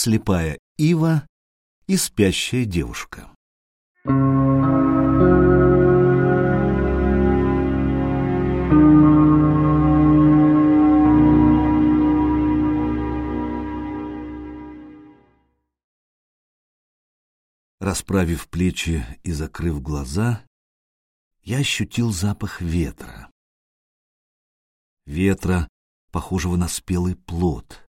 слепая ива и спящая девушка. Расправив плечи и закрыв глаза, я ощутил запах ветра. Ветра, похожего на спелый плод,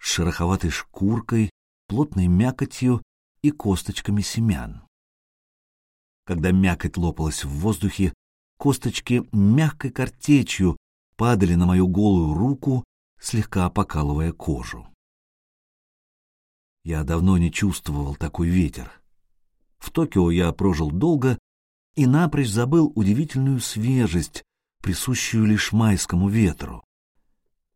шероховатой шкуркой, плотной мякотью и косточками семян. Когда мякоть лопалась в воздухе, косточки мягкой картечью падали на мою голую руку, слегка покалывая кожу. Я давно не чувствовал такой ветер. В Токио я прожил долго и напрочь забыл удивительную свежесть, присущую лишь майскому ветру.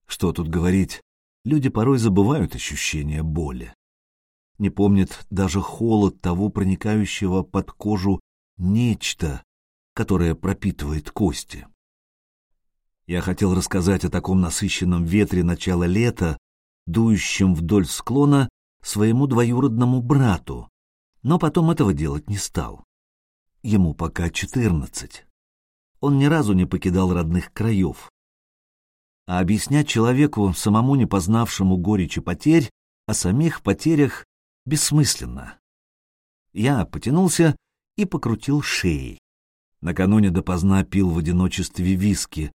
Что тут говорить, люди порой забывают ощущение боли. Не помнят даже холод того проникающего под кожу нечто, которое пропитывает кости. Я хотел рассказать о таком насыщенном ветре начала лета, дующем вдоль склона своему двоюродному брату, но потом этого делать не стал. Ему пока четырнадцать. Он ни разу не покидал родных краев. А объяснять человеку, самому не познавшему горечи потерь, о самих потерях бессмысленно. Я потянулся и покрутил шеей. Накануне допоздна пил в одиночестве виски,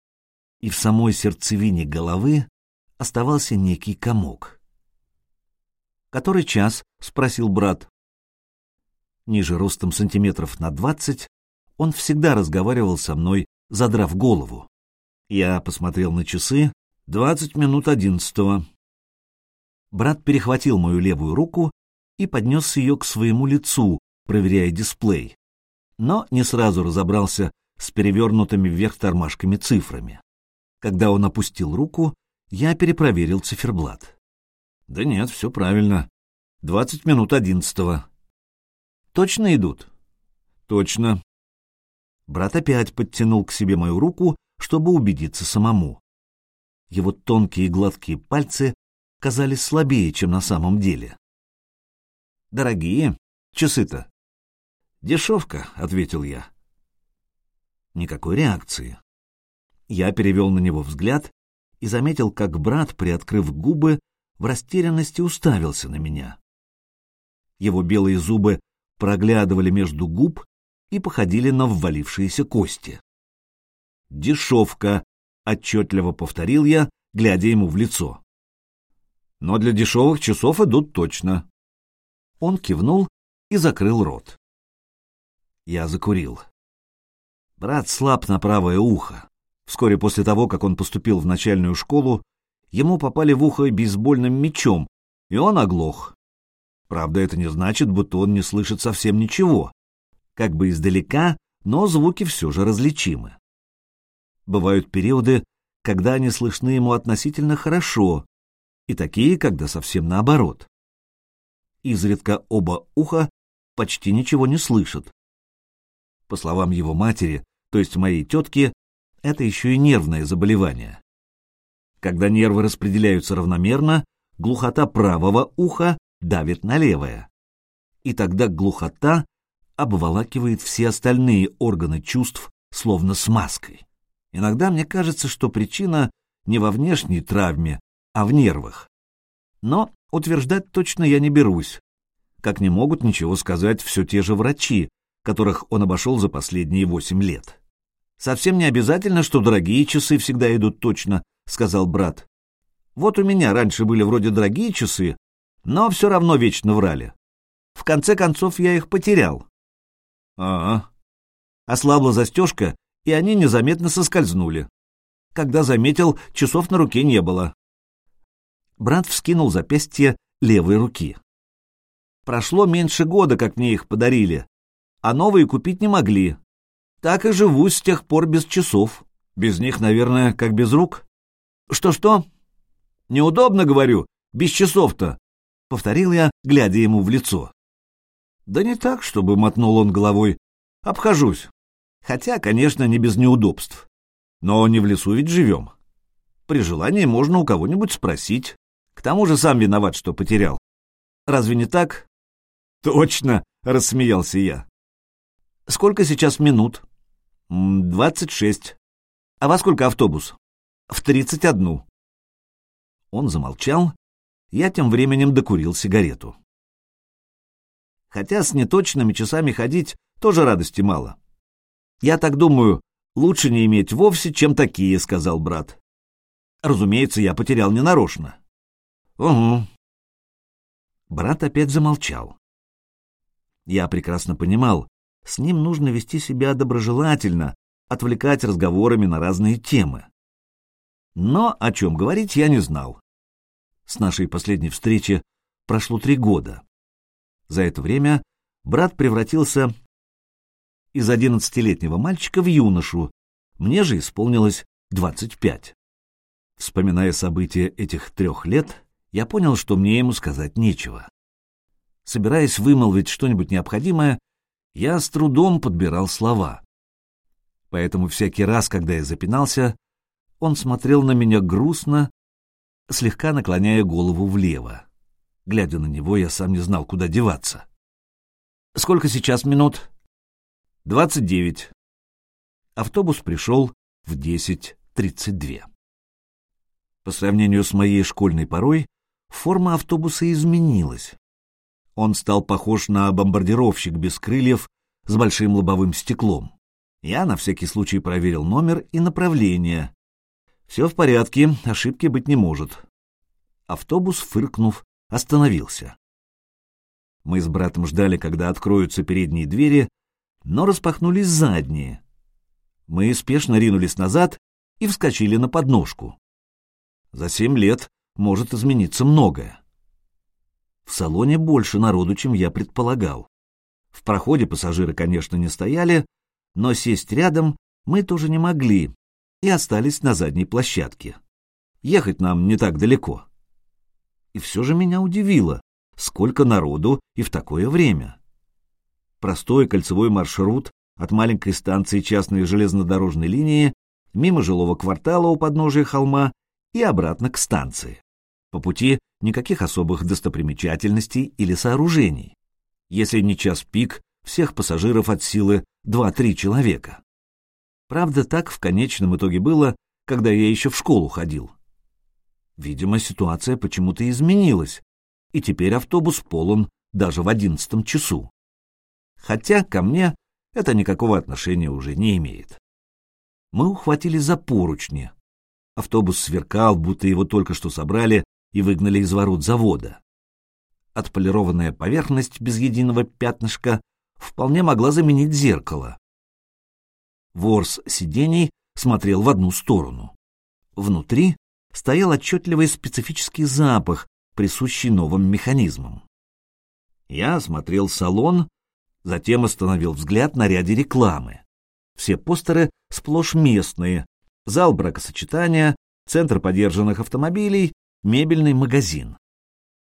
и в самой сердцевине головы оставался некий комок. «Который час?» — спросил брат. Ниже ростом сантиметров на двадцать, он всегда разговаривал со мной, задрав голову. Я посмотрел на часы. Двадцать минут одиннадцатого. Брат перехватил мою левую руку и поднес ее к своему лицу, проверяя дисплей. Но не сразу разобрался с перевернутыми вверх тормашками цифрами. Когда он опустил руку, я перепроверил циферблат. Да нет, все правильно. Двадцать минут одиннадцатого. Точно идут? Точно. Брат опять подтянул к себе мою руку, чтобы убедиться самому. Его тонкие гладкие пальцы казались слабее, чем на самом деле. «Дорогие часы-то?» «Дешевка», — ответил я. Никакой реакции. Я перевел на него взгляд и заметил, как брат, приоткрыв губы, в растерянности уставился на меня. Его белые зубы проглядывали между губ и походили на ввалившиеся кости. «Дешевка», — отчетливо повторил я, глядя ему в лицо. «Но для дешевых часов идут точно». Он кивнул и закрыл рот. Я закурил. Брат слаб на правое ухо. Вскоре после того, как он поступил в начальную школу, ему попали в ухо бейсбольным мечом, и он оглох. Правда, это не значит, будто он не слышит совсем ничего. Как бы издалека, но звуки все же различимы. Бывают периоды, когда они слышны ему относительно хорошо, и такие, когда совсем наоборот. Изредка оба уха почти ничего не слышат. По словам его матери, то есть моей тетки, это еще и нервное заболевание. Когда нервы распределяются равномерно, глухота правого уха давит на левое. И тогда глухота обволакивает все остальные органы чувств, словно смазкой. Иногда мне кажется, что причина не во внешней травме, а в нервах. Но утверждать точно я не берусь, как не могут ничего сказать все те же врачи, которых он обошел за последние восемь лет. «Совсем не обязательно, что дорогие часы всегда идут точно», — сказал брат. «Вот у меня раньше были вроде дорогие часы, но все равно вечно врали. В конце концов я их потерял. А, Ослабла застежка, и они незаметно соскользнули. Когда заметил, часов на руке не было. Брат вскинул запястье левой руки. Прошло меньше года, как мне их подарили, а новые купить не могли. Так и живу с тех пор без часов. Без них, наверное, как без рук. Что-что? Неудобно, говорю, без часов-то. — повторил я, глядя ему в лицо. «Да не так, чтобы мотнул он головой. Обхожусь. Хотя, конечно, не без неудобств. Но не в лесу ведь живем. При желании можно у кого-нибудь спросить. К тому же сам виноват, что потерял. Разве не так? Точно, рассмеялся я. Сколько сейчас минут? Двадцать шесть. А во сколько автобус? В тридцать одну. Он замолчал, я тем временем докурил сигарету. Хотя с неточными часами ходить тоже радости мало. Я так думаю, лучше не иметь вовсе, чем такие, сказал брат. Разумеется, я потерял ненарочно. Угу. Брат опять замолчал. Я прекрасно понимал, с ним нужно вести себя доброжелательно, отвлекать разговорами на разные темы. Но о чем говорить я не знал. С нашей последней встречи прошло три года. За это время брат превратился из одиннадцатилетнего мальчика в юношу, мне же исполнилось двадцать пять. Вспоминая события этих трех лет, я понял, что мне ему сказать нечего. Собираясь вымолвить что-нибудь необходимое, я с трудом подбирал слова. Поэтому всякий раз, когда я запинался, он смотрел на меня грустно, слегка наклоняя голову влево. Глядя на него, я сам не знал, куда деваться. «Сколько сейчас минут?» «Двадцать девять». Автобус пришел в десять тридцать две. По сравнению с моей школьной порой, форма автобуса изменилась. Он стал похож на бомбардировщик без крыльев с большим лобовым стеклом. Я на всякий случай проверил номер и направление. Все в порядке, ошибки быть не может. Автобус, фыркнув, остановился. Мы с братом ждали, когда откроются передние двери, но распахнулись задние. Мы спешно ринулись назад и вскочили на подножку. За семь лет может измениться многое. В салоне больше народу, чем я предполагал. В проходе пассажиры, конечно, не стояли, но сесть рядом мы тоже не могли и остались на задней площадке. Ехать нам не так далеко. И все же меня удивило, сколько народу и в такое время. Простой кольцевой маршрут от маленькой станции частной железнодорожной линии мимо жилого квартала у подножия холма и обратно к станции. По пути никаких особых достопримечательностей или сооружений. Если не час пик, всех пассажиров от силы 2-3 человека. Правда, так в конечном итоге было, когда я еще в школу ходил. Видимо, ситуация почему-то изменилась, и теперь автобус полон даже в одиннадцатом часу. Хотя ко мне это никакого отношения уже не имеет. Мы ухватили за поручни, Автобус сверкал, будто его только что собрали и выгнали из ворот завода. Отполированная поверхность без единого пятнышка вполне могла заменить зеркало. Ворс сидений смотрел в одну сторону. Внутри стоял отчетливый специфический запах, присущий новым механизмам. Я осмотрел салон, затем остановил взгляд на ряде рекламы. Все постеры сплошь местные, зал бракосочетания, центр подержанных автомобилей, мебельный магазин.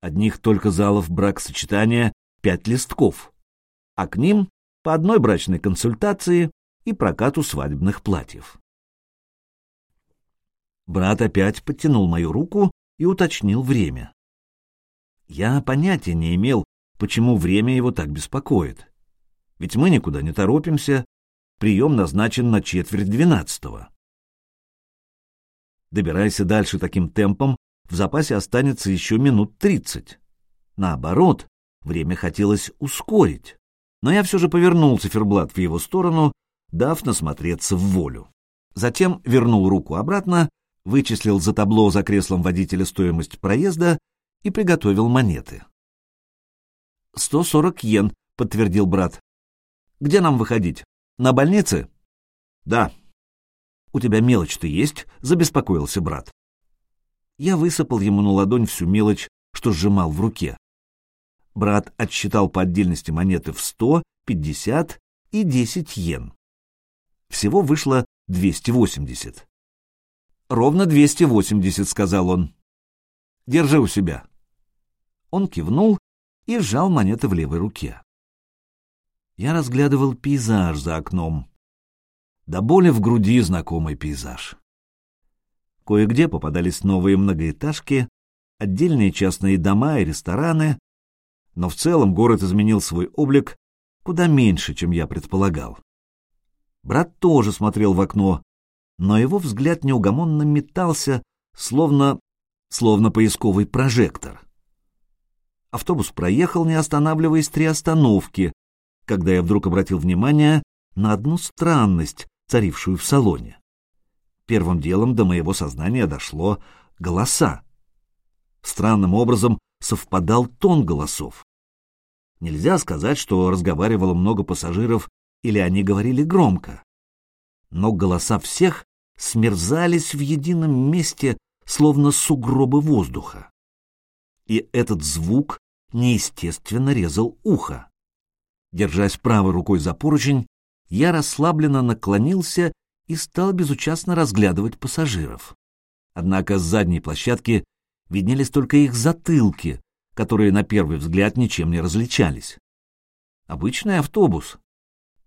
Одних только залов бракосочетания пять листков, а к ним по одной брачной консультации и прокату свадебных платьев. Брат опять подтянул мою руку и уточнил время. Я понятия не имел, почему время его так беспокоит. Ведь мы никуда не торопимся, прием назначен на четверть двенадцатого. Добирайся дальше таким темпом, в запасе останется еще минут тридцать. Наоборот, время хотелось ускорить. Но я все же повернул циферблат в его сторону, дав насмотреться в волю. Затем вернул руку обратно, вычислил за табло за креслом водителя стоимость проезда и приготовил монеты. «Сто сорок йен», — подтвердил брат. «Где нам выходить? На больнице?» «Да», «У тебя мелочь-то есть?» — забеспокоился брат. Я высыпал ему на ладонь всю мелочь, что сжимал в руке. Брат отсчитал по отдельности монеты в сто, пятьдесят и десять йен. Всего вышло двести восемьдесят. «Ровно двести восемьдесят», — сказал он. «Держи у себя». Он кивнул и сжал монеты в левой руке. Я разглядывал пейзаж за окном до боли в груди знакомый пейзаж. Кое-где попадались новые многоэтажки, отдельные частные дома и рестораны, но в целом город изменил свой облик куда меньше, чем я предполагал. Брат тоже смотрел в окно, но его взгляд неугомонно метался, словно... словно поисковый прожектор. Автобус проехал, не останавливаясь, три остановки, когда я вдруг обратил внимание на одну странность, царившую в салоне. Первым делом до моего сознания дошло голоса. Странным образом совпадал тон голосов. Нельзя сказать, что разговаривало много пассажиров или они говорили громко. Но голоса всех смерзались в едином месте, словно сугробы воздуха. И этот звук неестественно резал ухо. Держась правой рукой за поручень, я расслабленно наклонился и стал безучастно разглядывать пассажиров. Однако с задней площадки виднелись только их затылки, которые на первый взгляд ничем не различались. Обычный автобус.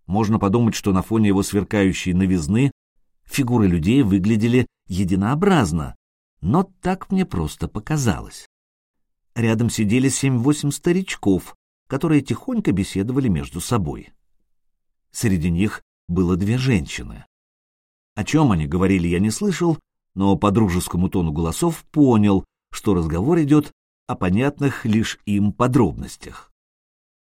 Можно подумать, что на фоне его сверкающей новизны фигуры людей выглядели единообразно, но так мне просто показалось. Рядом сидели семь-восемь старичков, которые тихонько беседовали между собой. Среди них было две женщины. О чем они говорили, я не слышал, но по дружескому тону голосов понял, что разговор идет о понятных лишь им подробностях.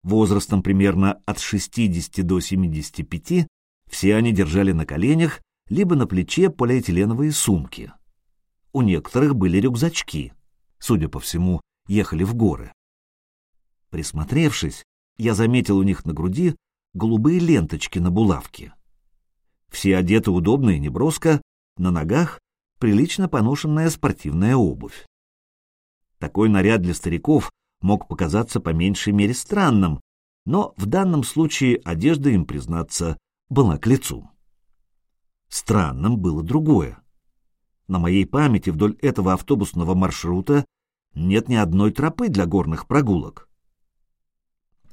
Возрастом примерно от 60 до 75 все они держали на коленях либо на плече полиэтиленовые сумки. У некоторых были рюкзачки. Судя по всему, ехали в горы. Присмотревшись, я заметил у них на груди голубые ленточки на булавке. Все одеты удобно и неброско, на ногах прилично поношенная спортивная обувь. Такой наряд для стариков мог показаться по меньшей мере странным, но в данном случае одежда им, признаться, была к лицу. Странным было другое. На моей памяти вдоль этого автобусного маршрута нет ни одной тропы для горных прогулок.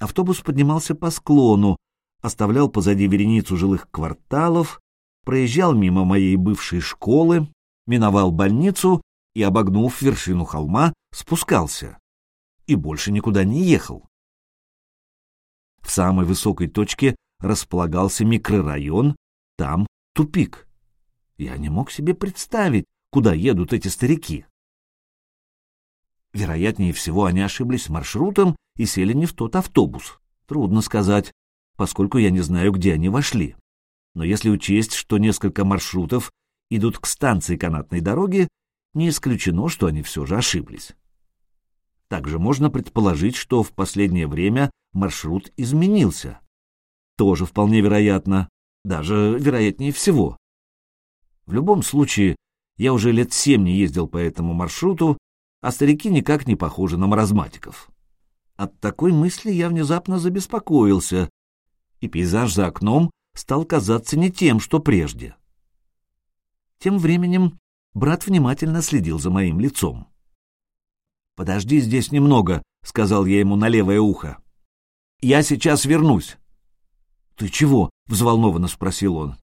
Автобус поднимался по склону, оставлял позади вереницу жилых кварталов, проезжал мимо моей бывшей школы, миновал больницу и, обогнув вершину холма, спускался. И больше никуда не ехал. В самой высокой точке располагался микрорайон, там тупик. Я не мог себе представить, куда едут эти старики. Вероятнее всего, они ошиблись маршрутом и сели не в тот автобус. Трудно сказать, поскольку я не знаю, где они вошли. Но если учесть, что несколько маршрутов идут к станции канатной дороги, не исключено, что они все же ошиблись. Также можно предположить, что в последнее время маршрут изменился. Тоже вполне вероятно, даже вероятнее всего. В любом случае, я уже лет семь не ездил по этому маршруту, а старики никак не похожи на маразматиков. От такой мысли я внезапно забеспокоился, и пейзаж за окном стал казаться не тем, что прежде. Тем временем брат внимательно следил за моим лицом. «Подожди здесь немного», — сказал я ему на левое ухо. «Я сейчас вернусь». «Ты чего?» — взволнованно спросил он.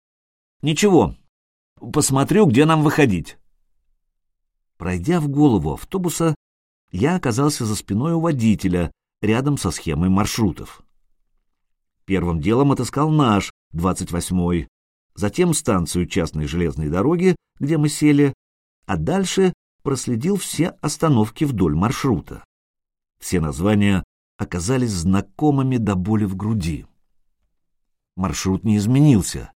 «Ничего. Посмотрю, где нам выходить». Пройдя в голову автобуса, я оказался за спиной у водителя, рядом со схемой маршрутов. Первым делом отыскал наш, 28-й, затем станцию частной железной дороги, где мы сели, а дальше проследил все остановки вдоль маршрута. Все названия оказались знакомыми до боли в груди. Маршрут не изменился.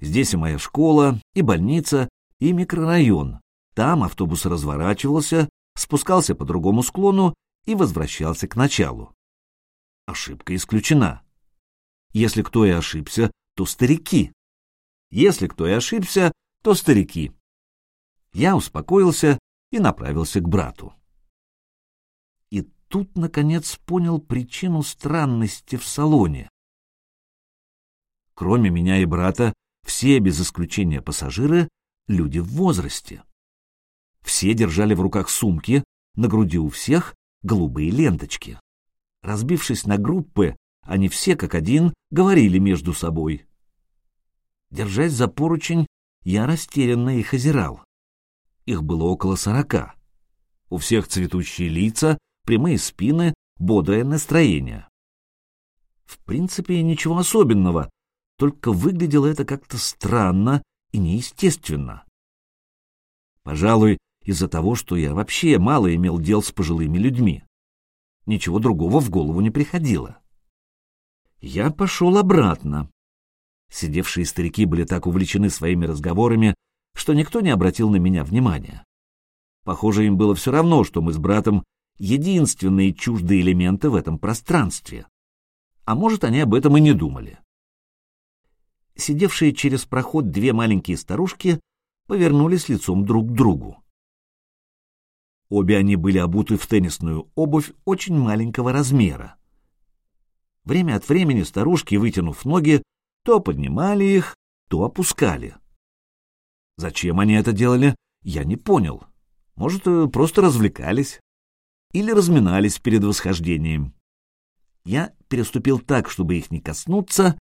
Здесь и моя школа, и больница, и микрорайон. Там автобус разворачивался, спускался по другому склону и возвращался к началу. Ошибка исключена. Если кто и ошибся, то старики. Если кто и ошибся, то старики. Я успокоился и направился к брату. И тут, наконец, понял причину странности в салоне. Кроме меня и брата, все, без исключения пассажиры, люди в возрасте. Все держали в руках сумки, на груди у всех голубые ленточки. Разбившись на группы, они все как один говорили между собой. Держась за поручень, я растерянно их озирал. Их было около сорока. У всех цветущие лица, прямые спины, бодрое настроение. В принципе, ничего особенного, только выглядело это как-то странно и неестественно. Пожалуй, из-за того, что я вообще мало имел дел с пожилыми людьми. Ничего другого в голову не приходило. Я пошел обратно. Сидевшие старики были так увлечены своими разговорами, что никто не обратил на меня внимания. Похоже, им было все равно, что мы с братом единственные чуждые элементы в этом пространстве. А может, они об этом и не думали. Сидевшие через проход две маленькие старушки повернулись лицом друг к другу. Обе они были обуты в теннисную обувь очень маленького размера. Время от времени старушки, вытянув ноги, то поднимали их, то опускали. Зачем они это делали, я не понял. Может, э, просто развлекались. Или разминались перед восхождением. Я переступил так, чтобы их не коснуться,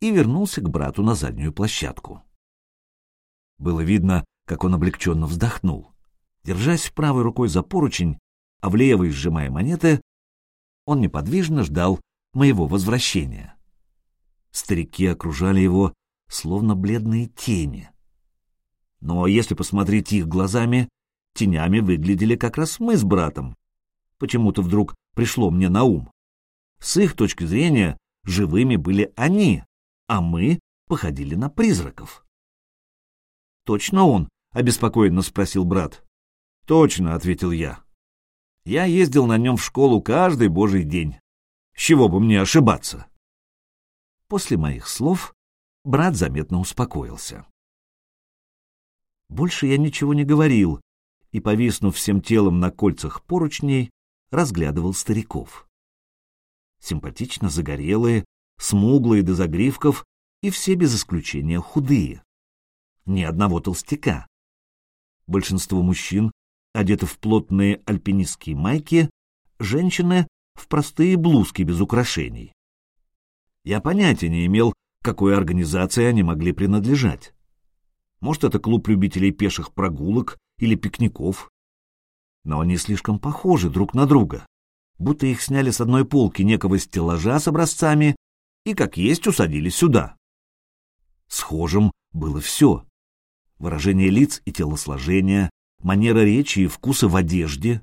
и вернулся к брату на заднюю площадку. Было видно, как он облегченно вздохнул. Держась правой рукой за поручень, а в левой сжимая монеты, он неподвижно ждал моего возвращения. Старики окружали его, словно бледные тени. Но если посмотреть их глазами, тенями выглядели как раз мы с братом. Почему-то вдруг пришло мне на ум. С их точки зрения, живыми были они, а мы походили на призраков. «Точно он?» — обеспокоенно спросил брат. «Точно», — ответил я. «Я ездил на нем в школу каждый божий день. С чего бы мне ошибаться?» После моих слов брат заметно успокоился. Больше я ничего не говорил и, повиснув всем телом на кольцах поручней, разглядывал стариков. Симпатично загорелые, смуглые до загривков и все без исключения худые. Ни одного толстяка. Большинство мужчин одеты в плотные альпинистские майки, женщины — в простые блузки без украшений. Я понятия не имел, какой организации они могли принадлежать. Может, это клуб любителей пеших прогулок или пикников. Но они слишком похожи друг на друга, будто их сняли с одной полки некого стеллажа с образцами и, как есть, усадили сюда. Схожим было все. Выражение лиц и телосложение, манера речи и вкусы в одежде.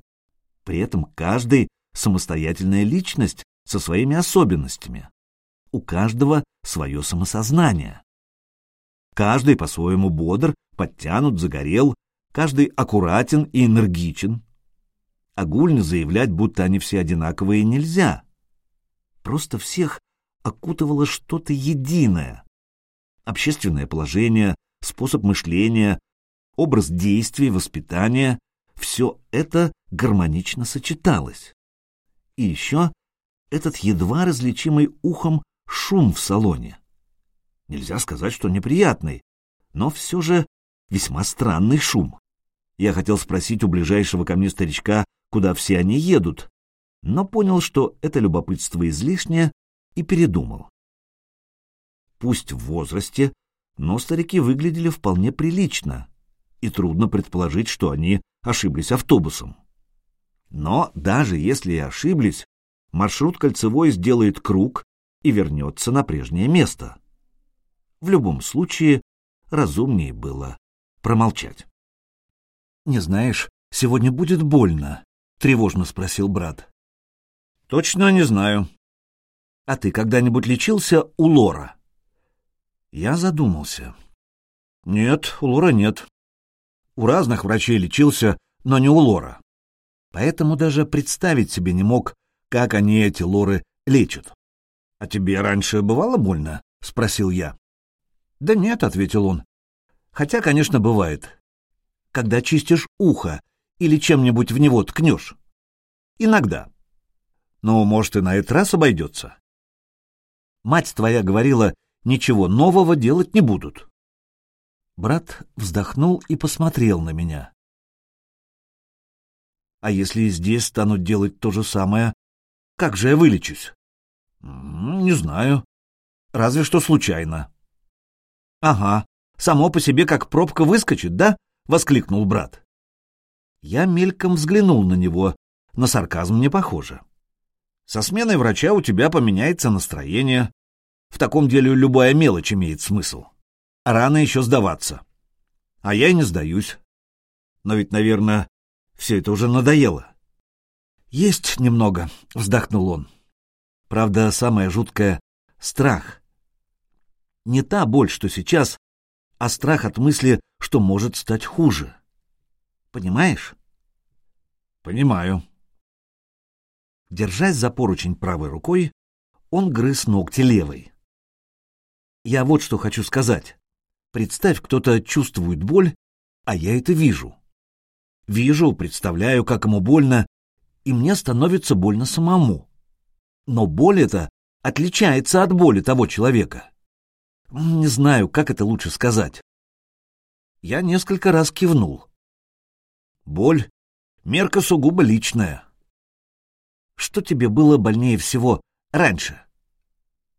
При этом каждый — самостоятельная личность со своими особенностями. У каждого свое самосознание. Каждый по-своему бодр, подтянут, загорел, каждый аккуратен и энергичен. Огульно заявлять, будто они все одинаковые, нельзя. Просто всех окутывало что-то единое. Общественное положение, способ мышления, образ действий, воспитания — все это гармонично сочеталось. И еще этот едва различимый ухом шум в салоне. Нельзя сказать, что неприятный, но все же весьма странный шум. Я хотел спросить у ближайшего ко мне старичка, куда все они едут, но понял, что это любопытство излишнее, и передумал. Пусть в возрасте, но старики выглядели вполне прилично, и трудно предположить, что они ошиблись автобусом. Но даже если и ошиблись, маршрут кольцевой сделает круг и вернется на прежнее место. В любом случае, разумнее было промолчать. — Не знаешь, сегодня будет больно? — тревожно спросил брат. — Точно не знаю. — А ты когда-нибудь лечился у Лора? Я задумался. — Нет, у Лора нет. У разных врачей лечился, но не у Лора. Поэтому даже представить себе не мог, как они эти Лоры лечат. — А тебе раньше бывало больно? — спросил я. «Да нет», — ответил он. «Хотя, конечно, бывает. Когда чистишь ухо или чем-нибудь в него ткнешь. Иногда. Но, может, и на этот раз обойдется. Мать твоя говорила, ничего нового делать не будут». Брат вздохнул и посмотрел на меня. «А если и здесь станут делать то же самое, как же я вылечусь?» «Не знаю. Разве что случайно». «Ага, само по себе как пробка выскочит, да?» — воскликнул брат. Я мельком взглянул на него, на сарказм не похоже. Со сменой врача у тебя поменяется настроение. В таком деле любая мелочь имеет смысл. Рано еще сдаваться. А я и не сдаюсь. Но ведь, наверное, все это уже надоело. Есть немного, вздохнул он. Правда, самое жуткое — страх. Не та боль, что сейчас, а страх от мысли, что может стать хуже. Понимаешь? Понимаю. Держась за поручень правой рукой, он грыз ногти левой. Я вот что хочу сказать. Представь, кто-то чувствует боль, а я это вижу. Вижу, представляю, как ему больно, и мне становится больно самому. Но боль эта отличается от боли того человека. Не знаю, как это лучше сказать. Я несколько раз кивнул. Боль — мерка сугубо личная. Что тебе было больнее всего раньше?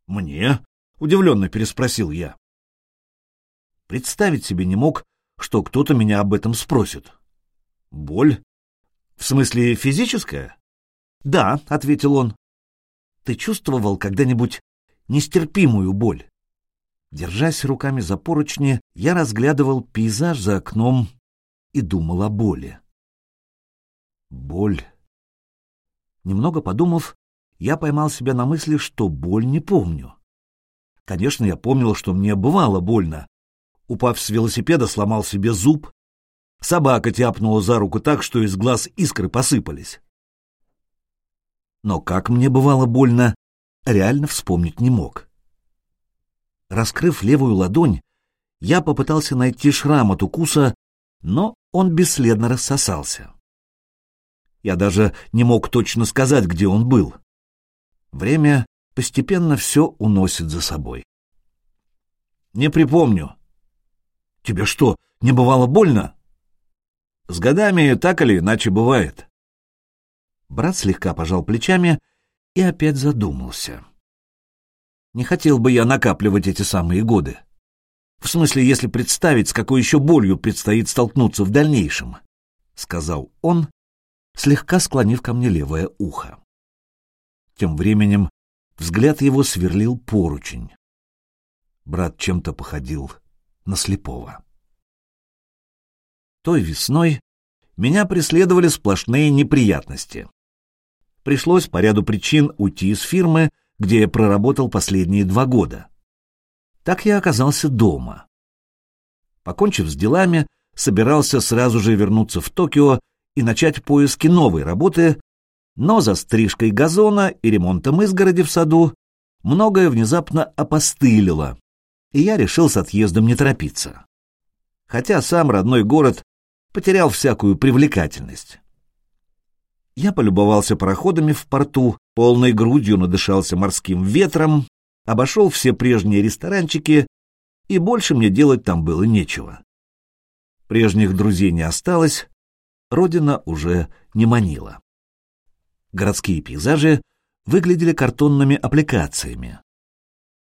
Мне? — удивленно переспросил я. Представить себе не мог, что кто-то меня об этом спросит. Боль? В смысле физическая? Да, — ответил он. Ты чувствовал когда-нибудь нестерпимую боль? Держась руками за поручни, я разглядывал пейзаж за окном и думал о боли. Боль. Немного подумав, я поймал себя на мысли, что боль не помню. Конечно, я помнил, что мне бывало больно. Упав с велосипеда, сломал себе зуб. Собака тяпнула за руку так, что из глаз искры посыпались. Но как мне бывало больно, реально вспомнить не мог. Раскрыв левую ладонь, я попытался найти шрам от укуса, но он бесследно рассосался. Я даже не мог точно сказать, где он был. Время постепенно все уносит за собой. Не припомню. Тебе что, не бывало больно? С годами так или иначе бывает. Брат слегка пожал плечами и опять задумался. Не хотел бы я накапливать эти самые годы. В смысле, если представить, с какой еще болью предстоит столкнуться в дальнейшем, — сказал он, слегка склонив ко мне левое ухо. Тем временем Взгляд его сверлил поручень. Брат чем-то походил на слепого. Той весной меня преследовали сплошные неприятности. Пришлось по ряду причин уйти из фирмы, где я проработал последние два года. Так я оказался дома. Покончив с делами, собирался сразу же вернуться в Токио и начать поиски новой работы, но за стрижкой газона и ремонтом изгороди в саду многое внезапно опостылило, и я решил с отъездом не торопиться. Хотя сам родной город потерял всякую привлекательность. Я полюбовался пароходами в порту, полной грудью надышался морским ветром, обошел все прежние ресторанчики, и больше мне делать там было нечего. Прежних друзей не осталось, родина уже не манила городские пейзажи выглядели картонными аппликациями.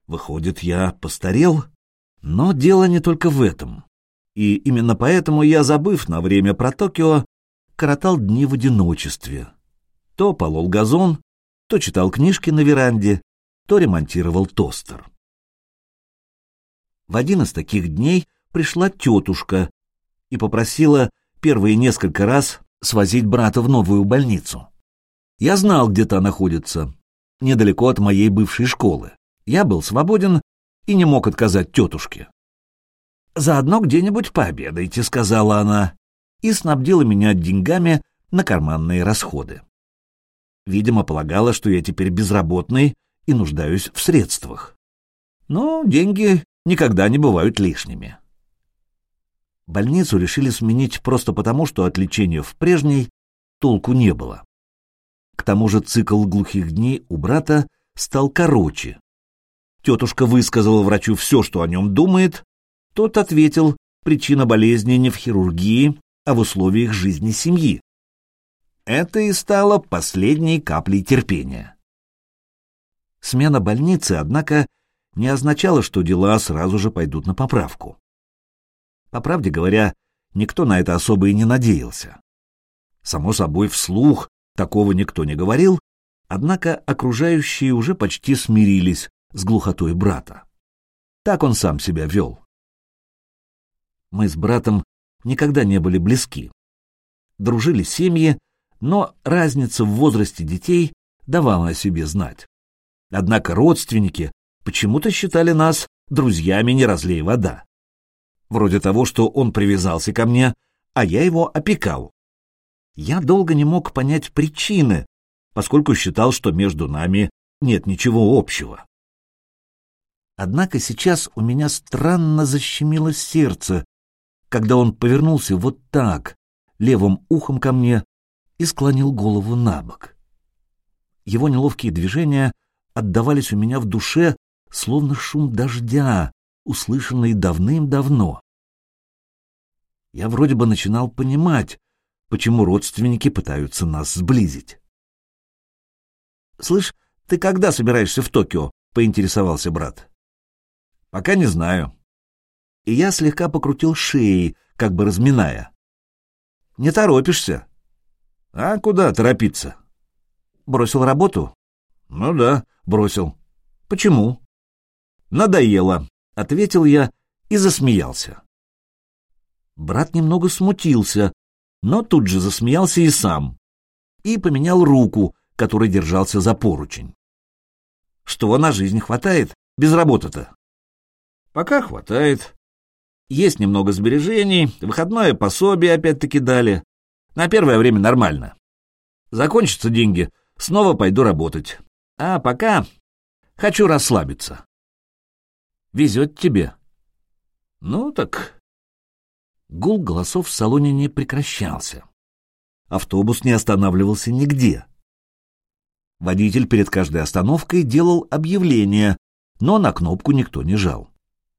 Выходит, я постарел? Но дело не только в этом. И именно поэтому я, забыв на время про Токио, коротал дни в одиночестве. То полол газон, то читал книжки на веранде, то ремонтировал тостер. В один из таких дней пришла тетушка и попросила первые несколько раз свозить брата в новую больницу. Я знал, где та находится, недалеко от моей бывшей школы. Я был свободен и не мог отказать тетушке. «Заодно где-нибудь пообедайте», — сказала она, и снабдила меня деньгами на карманные расходы. Видимо, полагала, что я теперь безработный и нуждаюсь в средствах. Но деньги никогда не бывают лишними. Больницу решили сменить просто потому, что от лечения в прежней толку не было. К тому же цикл глухих дней у брата стал короче. Тетушка высказала врачу все, что о нем думает. Тот ответил, причина болезни не в хирургии, а в условиях жизни семьи. Это и стало последней каплей терпения. Смена больницы, однако, не означала, что дела сразу же пойдут на поправку. По правде говоря, никто на это особо и не надеялся. Само собой, вслух Такого никто не говорил, Однако окружающие уже почти смирились с глухотой брата. Так он сам себя вел. Мы с братом никогда не были близки. Дружили семьи, но разница в возрасте детей давала о себе знать. Однако родственники почему-то считали нас друзьями не разлей вода. Вроде того, что он привязался ко мне, а я его опекал. Я долго не мог понять причины, поскольку считал, что между нами нет ничего общего. Однако сейчас у меня странно защемило сердце, когда он повернулся вот так, левым ухом ко мне, и склонил голову на бок. Его неловкие движения отдавались у меня в душе, словно шум дождя, услышанный давным-давно. Я вроде бы начинал понимать, почему родственники пытаются нас сблизить. «Слышь, ты когда собираешься в Токио?» — поинтересовался брат. «Пока не знаю». И я слегка покрутил шеей, как бы разминая. «Не торопишься?» «А куда торопиться?» «Бросил работу?» «Ну да, бросил». «Почему?» «Надоело», — ответил я и засмеялся. Брат немного смутился, но тут же засмеялся и сам. И поменял руку, который держался за поручень. Что на жизнь хватает без работы-то? Пока хватает. Есть немного сбережений, выходное пособие опять-таки дали. На первое время нормально. Закончатся деньги, снова пойду работать. А пока хочу расслабиться. Везет тебе. Ну так Гул голосов в салоне не прекращался. Автобус не останавливался нигде. Водитель перед каждой остановкой делал объявление, но на кнопку никто не жал.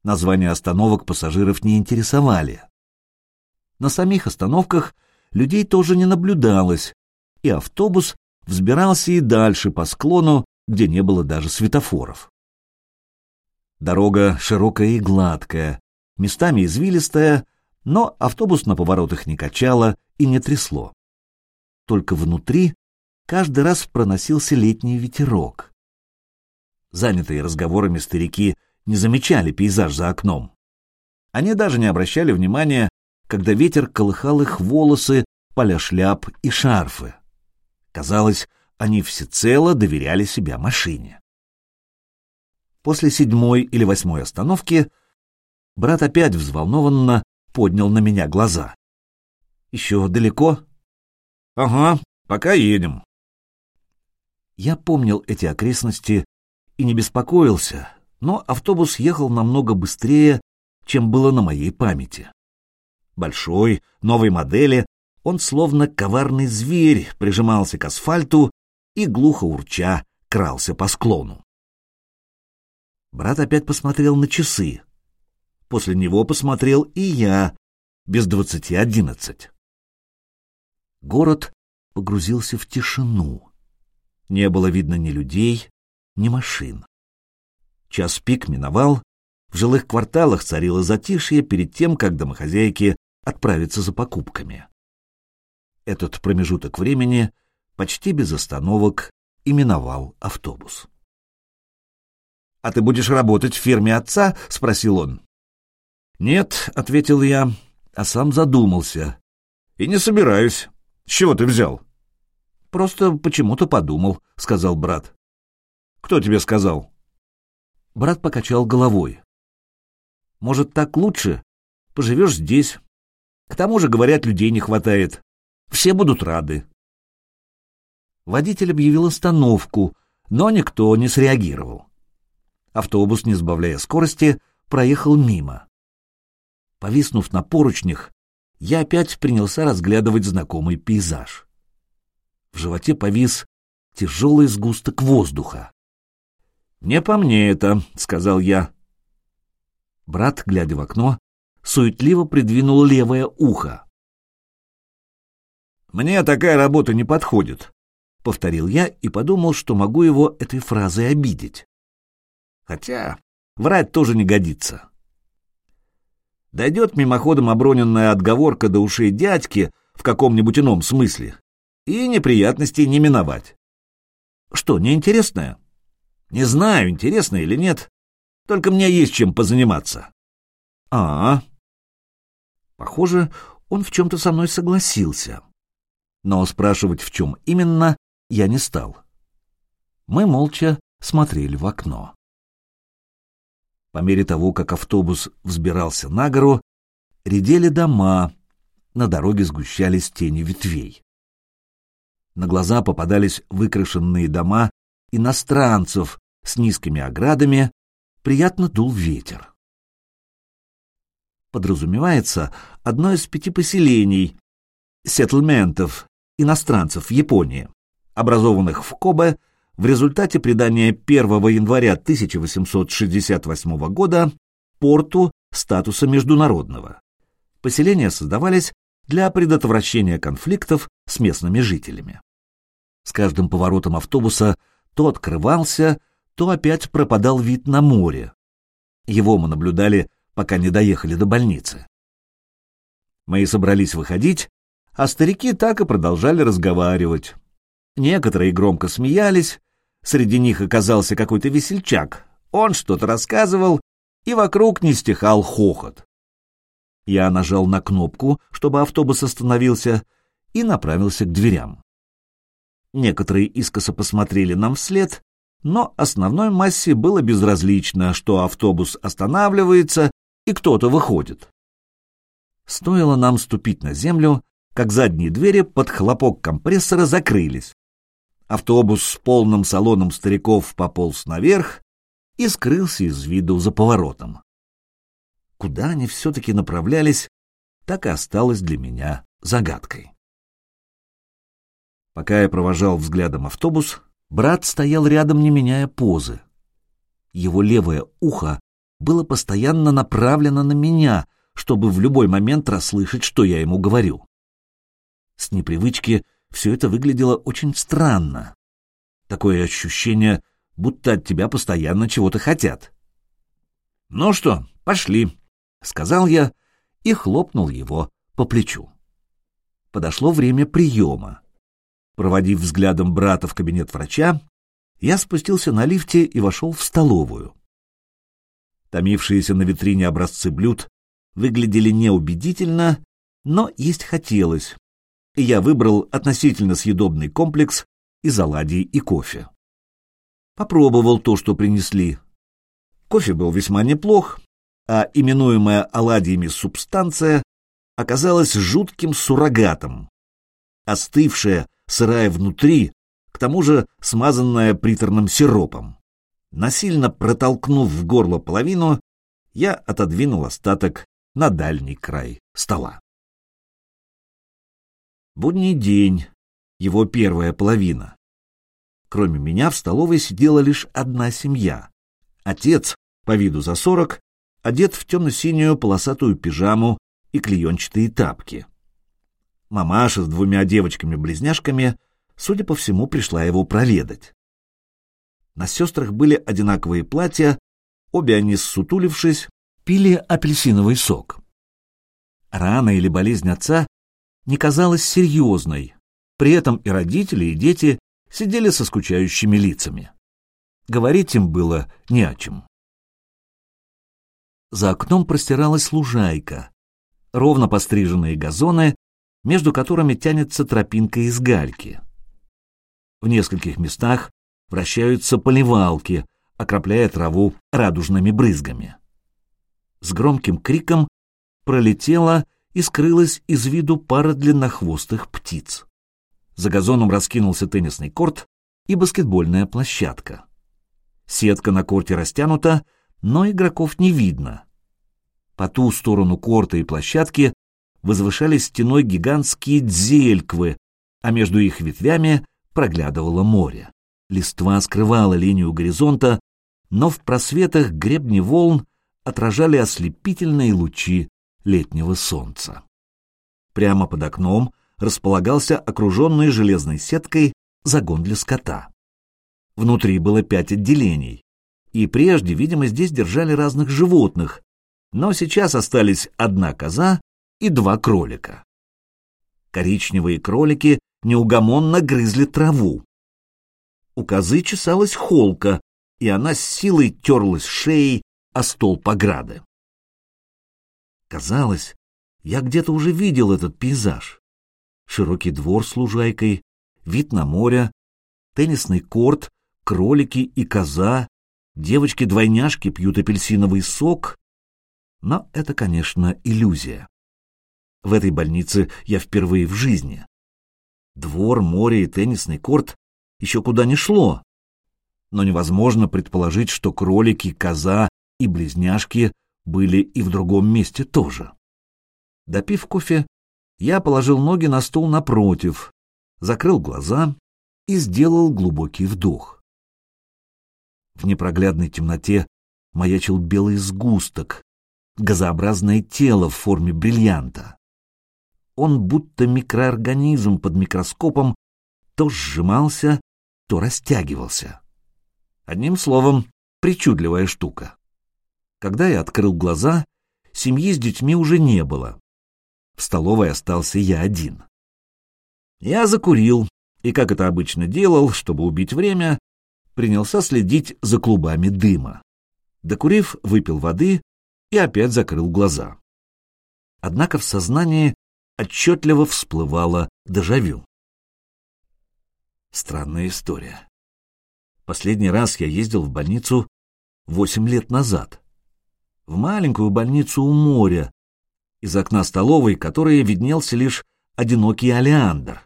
Названия остановок пассажиров не интересовали. На самих остановках людей тоже не наблюдалось, и автобус взбирался и дальше по склону, где не было даже светофоров. Дорога широкая и гладкая, местами извилистая, но автобус на поворотах не качало и не трясло. Только внутри каждый раз проносился летний ветерок. Занятые разговорами старики не замечали пейзаж за окном. Они даже не обращали внимания, когда ветер колыхал их волосы, поля шляп и шарфы. Казалось, они всецело доверяли себя машине. После седьмой или восьмой остановки брат опять взволнованно поднял на меня глаза. «Еще далеко?» «Ага, пока едем». Я помнил эти окрестности и не беспокоился, но автобус ехал намного быстрее, чем было на моей памяти. Большой, новой модели, он словно коварный зверь прижимался к асфальту и, глухо урча, крался по склону. Брат опять посмотрел на часы. После него посмотрел и я, без двадцати одиннадцать. Город погрузился в тишину. Не было видно ни людей, ни машин. Час пик миновал, в жилых кварталах царило затишье перед тем, как домохозяйки отправятся за покупками. Этот промежуток времени почти без остановок именовал автобус. — А ты будешь работать в фирме отца? — спросил он. «Нет», — ответил я, а сам задумался. «И не собираюсь. С чего ты взял?» «Просто почему-то подумал», — сказал брат. «Кто тебе сказал?» Брат покачал головой. «Может, так лучше? Поживешь здесь. К тому же, говорят, людей не хватает. Все будут рады». Водитель объявил остановку, но никто не среагировал. Автобус, не сбавляя скорости, проехал мимо. Повиснув на поручнях, я опять принялся разглядывать знакомый пейзаж. В животе повис тяжелый сгусток воздуха. «Не по мне это», — сказал я. Брат, глядя в окно, суетливо придвинул левое ухо. «Мне такая работа не подходит», — повторил я и подумал, что могу его этой фразой обидеть. Хотя врать тоже не годится. Дойдет мимоходом оброненная отговорка до ушей дядьки в каком-нибудь ином смысле, и неприятностей не миновать. Что, неинтересное? Не знаю, интересно или нет. Только мне есть чем позаниматься. А, -а. Похоже, он в чем-то со мной согласился. Но спрашивать, в чем именно, я не стал. Мы молча смотрели в окно. По мере того, как автобус взбирался на гору, редели дома, на дороге сгущались тени ветвей. На глаза попадались выкрашенные дома иностранцев с низкими оградами, приятно дул ветер. Подразумевается одно из пяти поселений, сеттлментов, иностранцев в Японии, образованных в Кобе в результате придания 1 января 1868 года порту статуса международного. Поселения создавались для предотвращения конфликтов с местными жителями. С каждым поворотом автобуса то открывался, то опять пропадал вид на море. Его мы наблюдали, пока не доехали до больницы. Мы и собрались выходить, а старики так и продолжали разговаривать. Некоторые громко смеялись, среди них оказался какой-то весельчак. Он что-то рассказывал, и вокруг не стихал хохот. Я нажал на кнопку, чтобы автобус остановился, и направился к дверям. Некоторые искоса посмотрели нам вслед, но основной массе было безразлично, что автобус останавливается и кто-то выходит. Стоило нам ступить на землю, как задние двери под хлопок компрессора закрылись. Автобус с полным салоном стариков пополз наверх и скрылся из виду за поворотом. Куда они все-таки направлялись, так и осталось для меня загадкой. Пока я провожал взглядом автобус, брат стоял рядом, не меняя позы. Его левое ухо было постоянно направлено на меня, чтобы в любой момент расслышать, что я ему говорю. С непривычки все это выглядело очень странно. Такое ощущение, будто от тебя постоянно чего-то хотят. «Ну что, пошли», — сказал я и хлопнул его по плечу. Подошло время приема. Проводив взглядом брата в кабинет врача, я спустился на лифте и вошел в столовую. Томившиеся на витрине образцы блюд выглядели неубедительно, но есть хотелось, и я выбрал относительно съедобный комплекс из оладий и кофе. Попробовал то, что принесли. Кофе был весьма неплох, а именуемая оладьями субстанция оказалась жутким суррогатом. Остывшая, сырая внутри, к тому же смазанная приторным сиропом. Насильно протолкнув в горло половину, я отодвинул остаток на дальний край стола. Будний день, его первая половина. Кроме меня в столовой сидела лишь одна семья. Отец, по виду за сорок, одет в темно-синюю полосатую пижаму и клеенчатые тапки. Мамаша с двумя девочками-близняшками, судя по всему, пришла его проведать. На сестрах были одинаковые платья, обе они, ссутулившись, пили апельсиновый сок. Рана или болезнь отца не казалась серьезной, при этом и родители, и дети сидели со скучающими лицами. Говорить им было не о чем. За окном простиралась лужайка, ровно постриженные газоны между которыми тянется тропинка из гальки. В нескольких местах вращаются поливалки, окропляя траву радужными брызгами. С громким криком пролетела и скрылась из виду пара длиннохвостых птиц. За газоном раскинулся теннисный корт и баскетбольная площадка. Сетка на корте растянута, но игроков не видно. По ту сторону корта и площадки возвышались стеной гигантские дзельквы, а между их ветвями проглядывало море. Листва скрывала линию горизонта, но в просветах гребни волн отражали ослепительные лучи летнего солнца. Прямо под окном располагался окруженный железной сеткой загон для скота. Внутри было пять отделений, и прежде, видимо, здесь держали разных животных, но сейчас остались одна коза и два кролика. Коричневые кролики неугомонно грызли траву. у козы чесалась холка, и она с силой терлась шеей о стол пограды. Казалось, я где-то уже видел этот пейзаж. Широкий двор с лужайкой, вид на море, теннисный корт, кролики и коза, девочки-двойняшки пьют апельсиновый сок. Но это, конечно, иллюзия. В этой больнице я впервые в жизни. Двор, море и теннисный корт еще куда не шло. Но невозможно предположить, что кролики, коза и близняшки были и в другом месте тоже. Допив кофе, я положил ноги на стол напротив, закрыл глаза и сделал глубокий вдох. В непроглядной темноте маячил белый сгусток, газообразное тело в форме бриллианта. Он, будто микроорганизм под микроскопом, то сжимался, то растягивался. Одним словом, причудливая штука. Когда я открыл глаза, семьи с детьми уже не было. В столовой остался я один. Я закурил, и, как это обычно делал, чтобы убить время, принялся следить за клубами дыма. Докурив, выпил воды и опять закрыл глаза. Однако в сознании отчетливо всплывало дежавю. Странная история. Последний раз я ездил в больницу восемь лет назад. В маленькую больницу у моря, из окна столовой, которой виднелся лишь одинокий олеандр.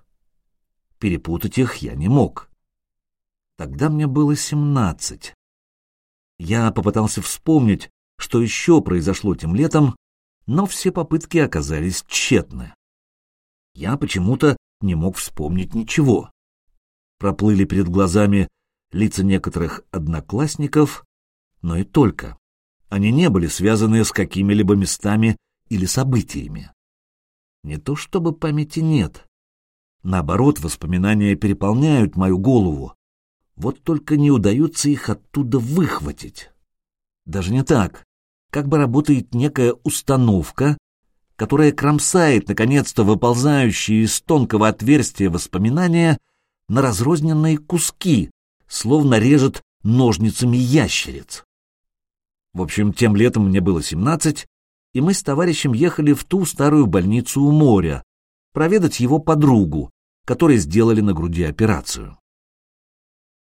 Перепутать их я не мог. Тогда мне было семнадцать. Я попытался вспомнить, что еще произошло тем летом, но все попытки оказались тщетны. Я почему-то не мог вспомнить ничего. Проплыли перед глазами лица некоторых одноклассников, но и только. Они не были связаны с какими-либо местами или событиями. Не то чтобы памяти нет. Наоборот, воспоминания переполняют мою голову. Вот только не удается их оттуда выхватить. Даже не так. Как бы работает некая установка, которая кромсает, наконец-то, выползающие из тонкого отверстия воспоминания на разрозненные куски, словно режет ножницами ящериц. В общем, тем летом мне было семнадцать, и мы с товарищем ехали в ту старую больницу у моря, проведать его подругу, которой сделали на груди операцию.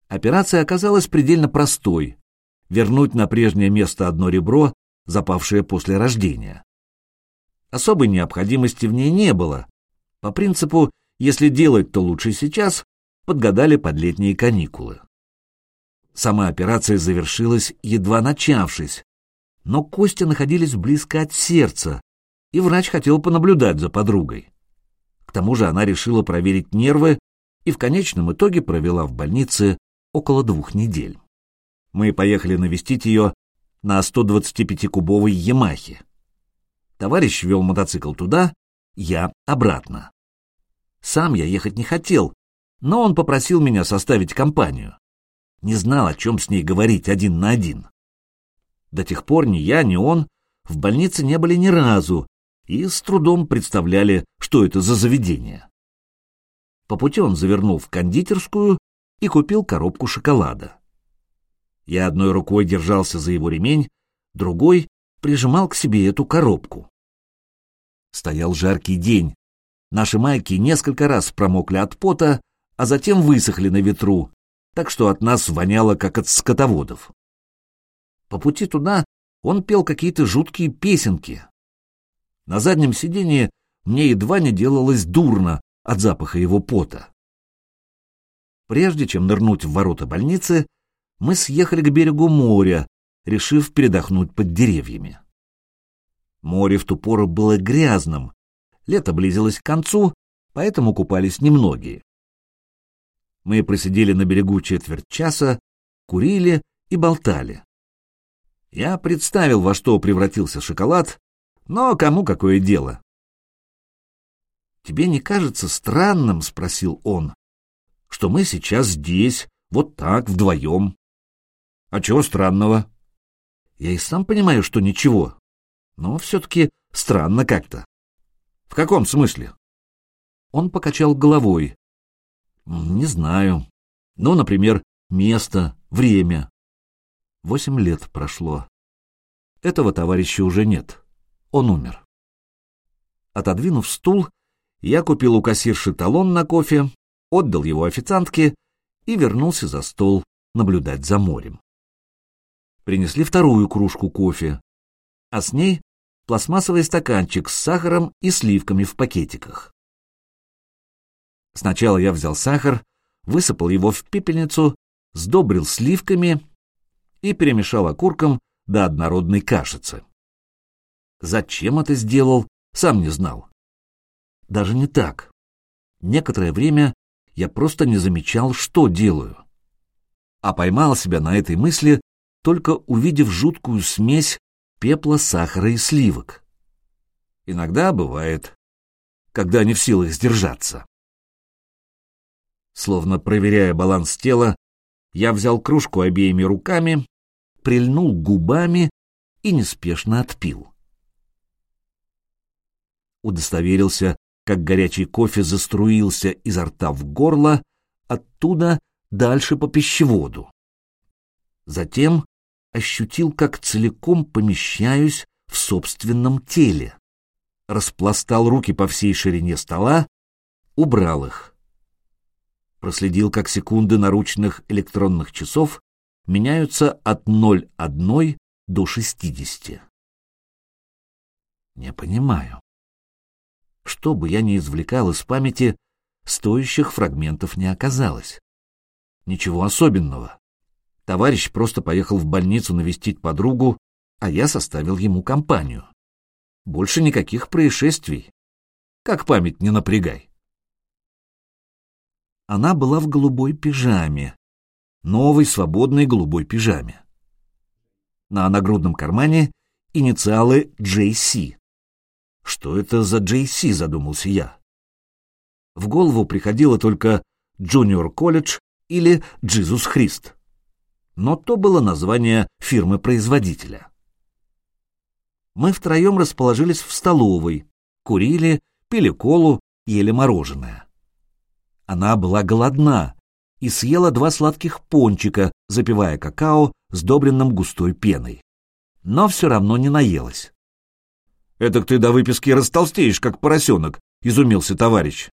Операция оказалась предельно простой — вернуть на прежнее место одно ребро, запавшее после рождения. Особой необходимости в ней не было. По принципу «если делать, то лучше сейчас» подгадали под летние каникулы. Сама операция завершилась, едва начавшись, но кости находились близко от сердца, и врач хотел понаблюдать за подругой. К тому же она решила проверить нервы и в конечном итоге провела в больнице около двух недель. Мы поехали навестить ее на 125-кубовой «Ямахе». Товарищ вел мотоцикл туда, я обратно. Сам я ехать не хотел, но он попросил меня составить компанию. Не знал, о чем с ней говорить один на один. До тех пор ни я, ни он в больнице не были ни разу и с трудом представляли, что это за заведение. По пути он завернул в кондитерскую и купил коробку шоколада. Я одной рукой держался за его ремень, другой прижимал к себе эту коробку. Стоял жаркий день. Наши майки несколько раз промокли от пота, а затем высохли на ветру, так что от нас воняло, как от скотоводов. По пути туда он пел какие-то жуткие песенки. На заднем сиденье мне едва не делалось дурно от запаха его пота. Прежде чем нырнуть в ворота больницы, мы съехали к берегу моря, решив передохнуть под деревьями. Море в ту пору было грязным, лето близилось к концу, поэтому купались немногие. Мы просидели на берегу четверть часа, курили и болтали. Я представил, во что превратился шоколад, но кому какое дело? «Тебе не кажется странным, — спросил он, — что мы сейчас здесь, вот так, вдвоем?» «А чего странного?» «Я и сам понимаю, что ничего но все-таки странно как-то. В каком смысле? Он покачал головой. Не знаю. Ну, например, место, время. Восемь лет прошло. Этого товарища уже нет. Он умер. Отодвинув стул, я купил у кассирши талон на кофе, отдал его официантке и вернулся за стол наблюдать за морем. Принесли вторую кружку кофе, а с ней пластмассовый стаканчик с сахаром и сливками в пакетиках. Сначала я взял сахар, высыпал его в пепельницу, сдобрил сливками и перемешал окурком до однородной кашицы. Зачем это сделал, сам не знал. Даже не так. Некоторое время я просто не замечал, что делаю. А поймал себя на этой мысли, только увидев жуткую смесь пепла, сахара и сливок. Иногда бывает, когда не в силах сдержаться. Словно проверяя баланс тела, я взял кружку обеими руками, прильнул губами и неспешно отпил. Удостоверился, как горячий кофе заструился изо рта в горло, оттуда дальше по пищеводу. Затем ощутил, как целиком помещаюсь в собственном теле. Распластал руки по всей ширине стола, убрал их. Проследил, как секунды наручных электронных часов меняются от 0,1 до 60. Не понимаю. Что бы я ни извлекал из памяти, стоящих фрагментов не оказалось. Ничего особенного. Товарищ просто поехал в больницу навестить подругу, а я составил ему компанию. Больше никаких происшествий. Как память не напрягай. Она была в голубой пижаме, новой свободной голубой пижаме. На нагрудном кармане инициалы JC. Что это за JC, задумался я. В голову приходило только Junior College или Джизус Христ но то было название фирмы-производителя. Мы втроем расположились в столовой, курили, пили колу, ели мороженое. Она была голодна и съела два сладких пончика, запивая какао, сдобренным густой пеной. Но все равно не наелась. «Этак ты до выписки растолстеешь, как поросенок», — изумился товарищ.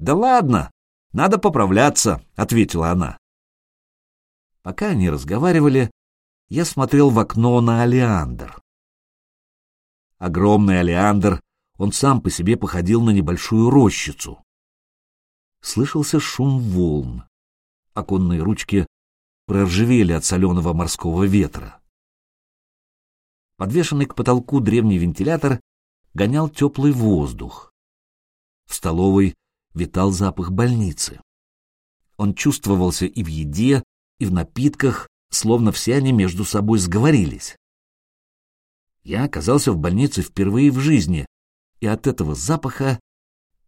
«Да ладно, надо поправляться», — ответила она. Пока они разговаривали, я смотрел в окно на Алиандр. Огромный Алиандр, он сам по себе походил на небольшую рощицу. Слышался шум волн. Оконные ручки проржавели от соленого морского ветра. Подвешенный к потолку древний вентилятор гонял теплый воздух. В столовой витал запах больницы. Он чувствовался и в еде, и в напитках, словно все они между собой сговорились. Я оказался в больнице впервые в жизни, и от этого запаха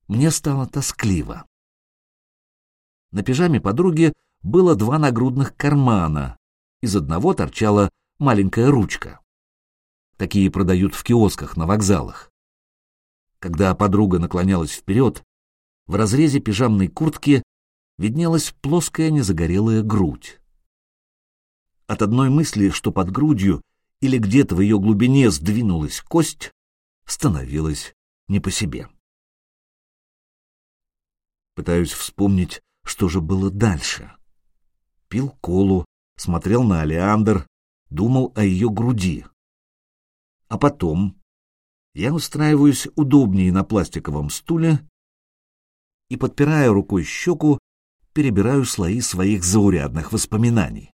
мне стало тоскливо. На пижаме подруги было два нагрудных кармана, из одного торчала маленькая ручка. Такие продают в киосках на вокзалах. Когда подруга наклонялась вперед, в разрезе пижамной куртки виднелась плоская незагорелая грудь. От одной мысли, что под грудью или где-то в ее глубине сдвинулась кость, становилось не по себе. Пытаюсь вспомнить, что же было дальше. Пил колу, смотрел на Алеандр, думал о ее груди. А потом я устраиваюсь удобнее на пластиковом стуле и, подпирая рукой щеку, перебираю слои своих заурядных воспоминаний.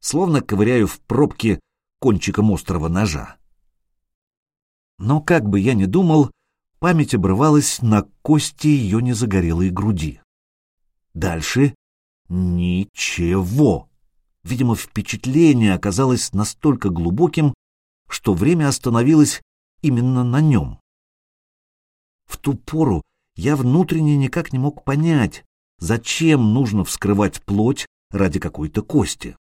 Словно ковыряю в пробке кончиком острого ножа. Но как бы я ни думал, память обрывалась на кости ее незагорелой груди. Дальше ничего. Видимо, впечатление оказалось настолько глубоким, что время остановилось именно на нем. В ту пору я внутренне никак не мог понять, Зачем нужно вскрывать плоть ради какой-то кости?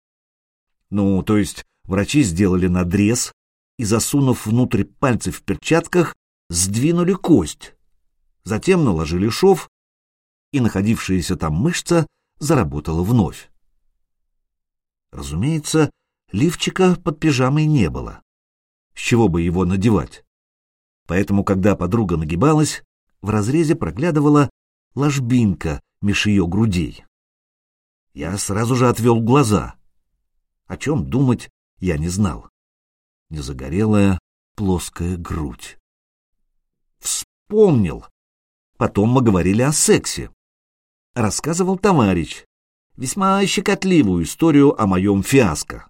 Ну, то есть врачи сделали надрез и, засунув внутрь пальцы в перчатках, сдвинули кость. Затем наложили шов, и находившаяся там мышца заработала вновь. Разумеется, лифчика под пижамой не было. С чего бы его надевать? Поэтому, когда подруга нагибалась, в разрезе проглядывала ложбинка меж ее грудей. Я сразу же отвел глаза. О чем думать я не знал. Незагорелая плоская грудь. Вспомнил. Потом мы говорили о сексе. Рассказывал товарищ. Весьма щекотливую историю о моем фиаско.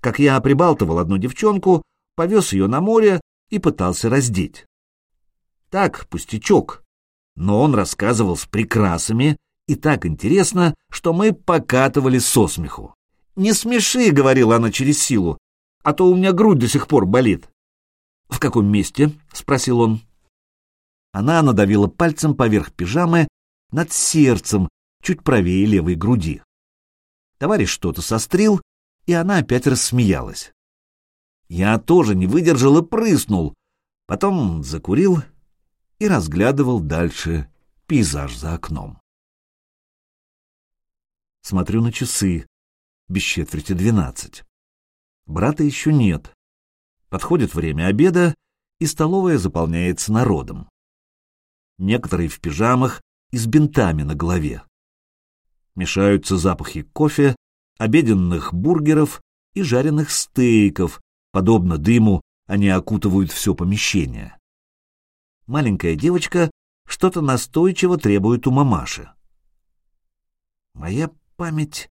Как я прибалтывал одну девчонку, повез ее на море и пытался раздеть. Так, пустячок. Но он рассказывал с прикрасами и так интересно, что мы покатывались со смеху. «Не смеши», — говорила она через силу, — «а то у меня грудь до сих пор болит». «В каком месте?» — спросил он. Она надавила пальцем поверх пижамы над сердцем, чуть правее левой груди. Товарищ что-то сострил, и она опять рассмеялась. Я тоже не выдержал и прыснул, потом закурил и разглядывал дальше пейзаж за окном. Смотрю на часы, без четверти двенадцать. Брата еще нет. Подходит время обеда, и столовая заполняется народом. Некоторые в пижамах и с бинтами на голове. Мешаются запахи кофе, обеденных бургеров и жареных стейков, подобно дыму, они окутывают все помещение. Маленькая девочка что-то настойчиво требует у мамаши. Моя память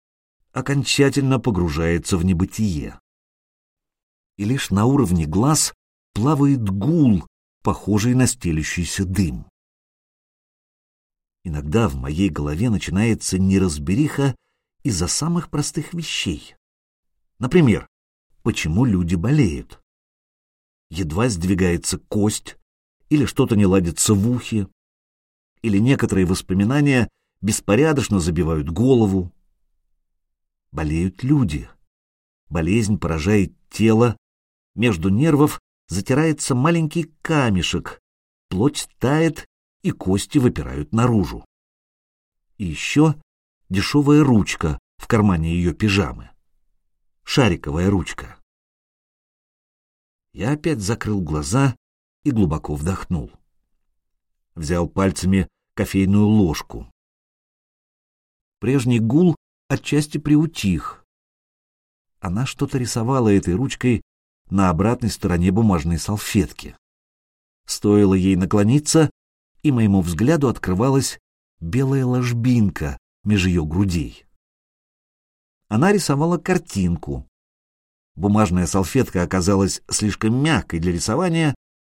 окончательно погружается в небытие и лишь на уровне глаз плавает гул, похожий на стелющийся дым. Иногда в моей голове начинается неразбериха из-за самых простых вещей. Например, почему люди болеют? Едва сдвигается кость, или что-то не ладится в ухе, или некоторые воспоминания беспорядочно забивают голову. Болеют люди. Болезнь поражает тело, между нервов затирается маленький камешек, плоть тает и кости выпирают наружу. И еще дешевая ручка в кармане ее пижамы. Шариковая ручка. Я опять закрыл глаза и глубоко вдохнул. Взял пальцами кофейную ложку. Прежний гул отчасти приутих. Она что-то рисовала этой ручкой на обратной стороне бумажной салфетки. Стоило ей наклониться, и моему взгляду открывалась белая ложбинка меж ее грудей. Она рисовала картинку. Бумажная салфетка оказалась слишком мягкой для рисования,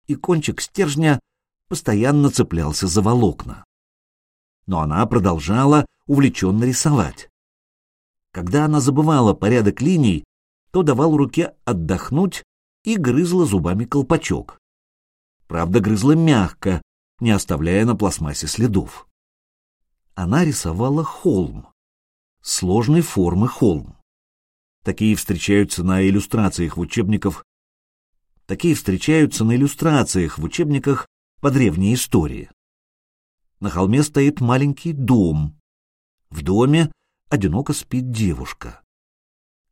и кончик стержня постоянно цеплялся за волокна. Но она продолжала увлеченно рисовать. Когда она забывала порядок линий, то давал руке отдохнуть и грызла зубами колпачок. Правда, грызла мягко, не оставляя на пластмассе следов. Она рисовала холм. Сложной формы холм. Такие встречаются на иллюстрациях в учебниках. Такие встречаются на иллюстрациях в учебниках по древней истории. На холме стоит маленький дом. В доме одиноко спит девушка.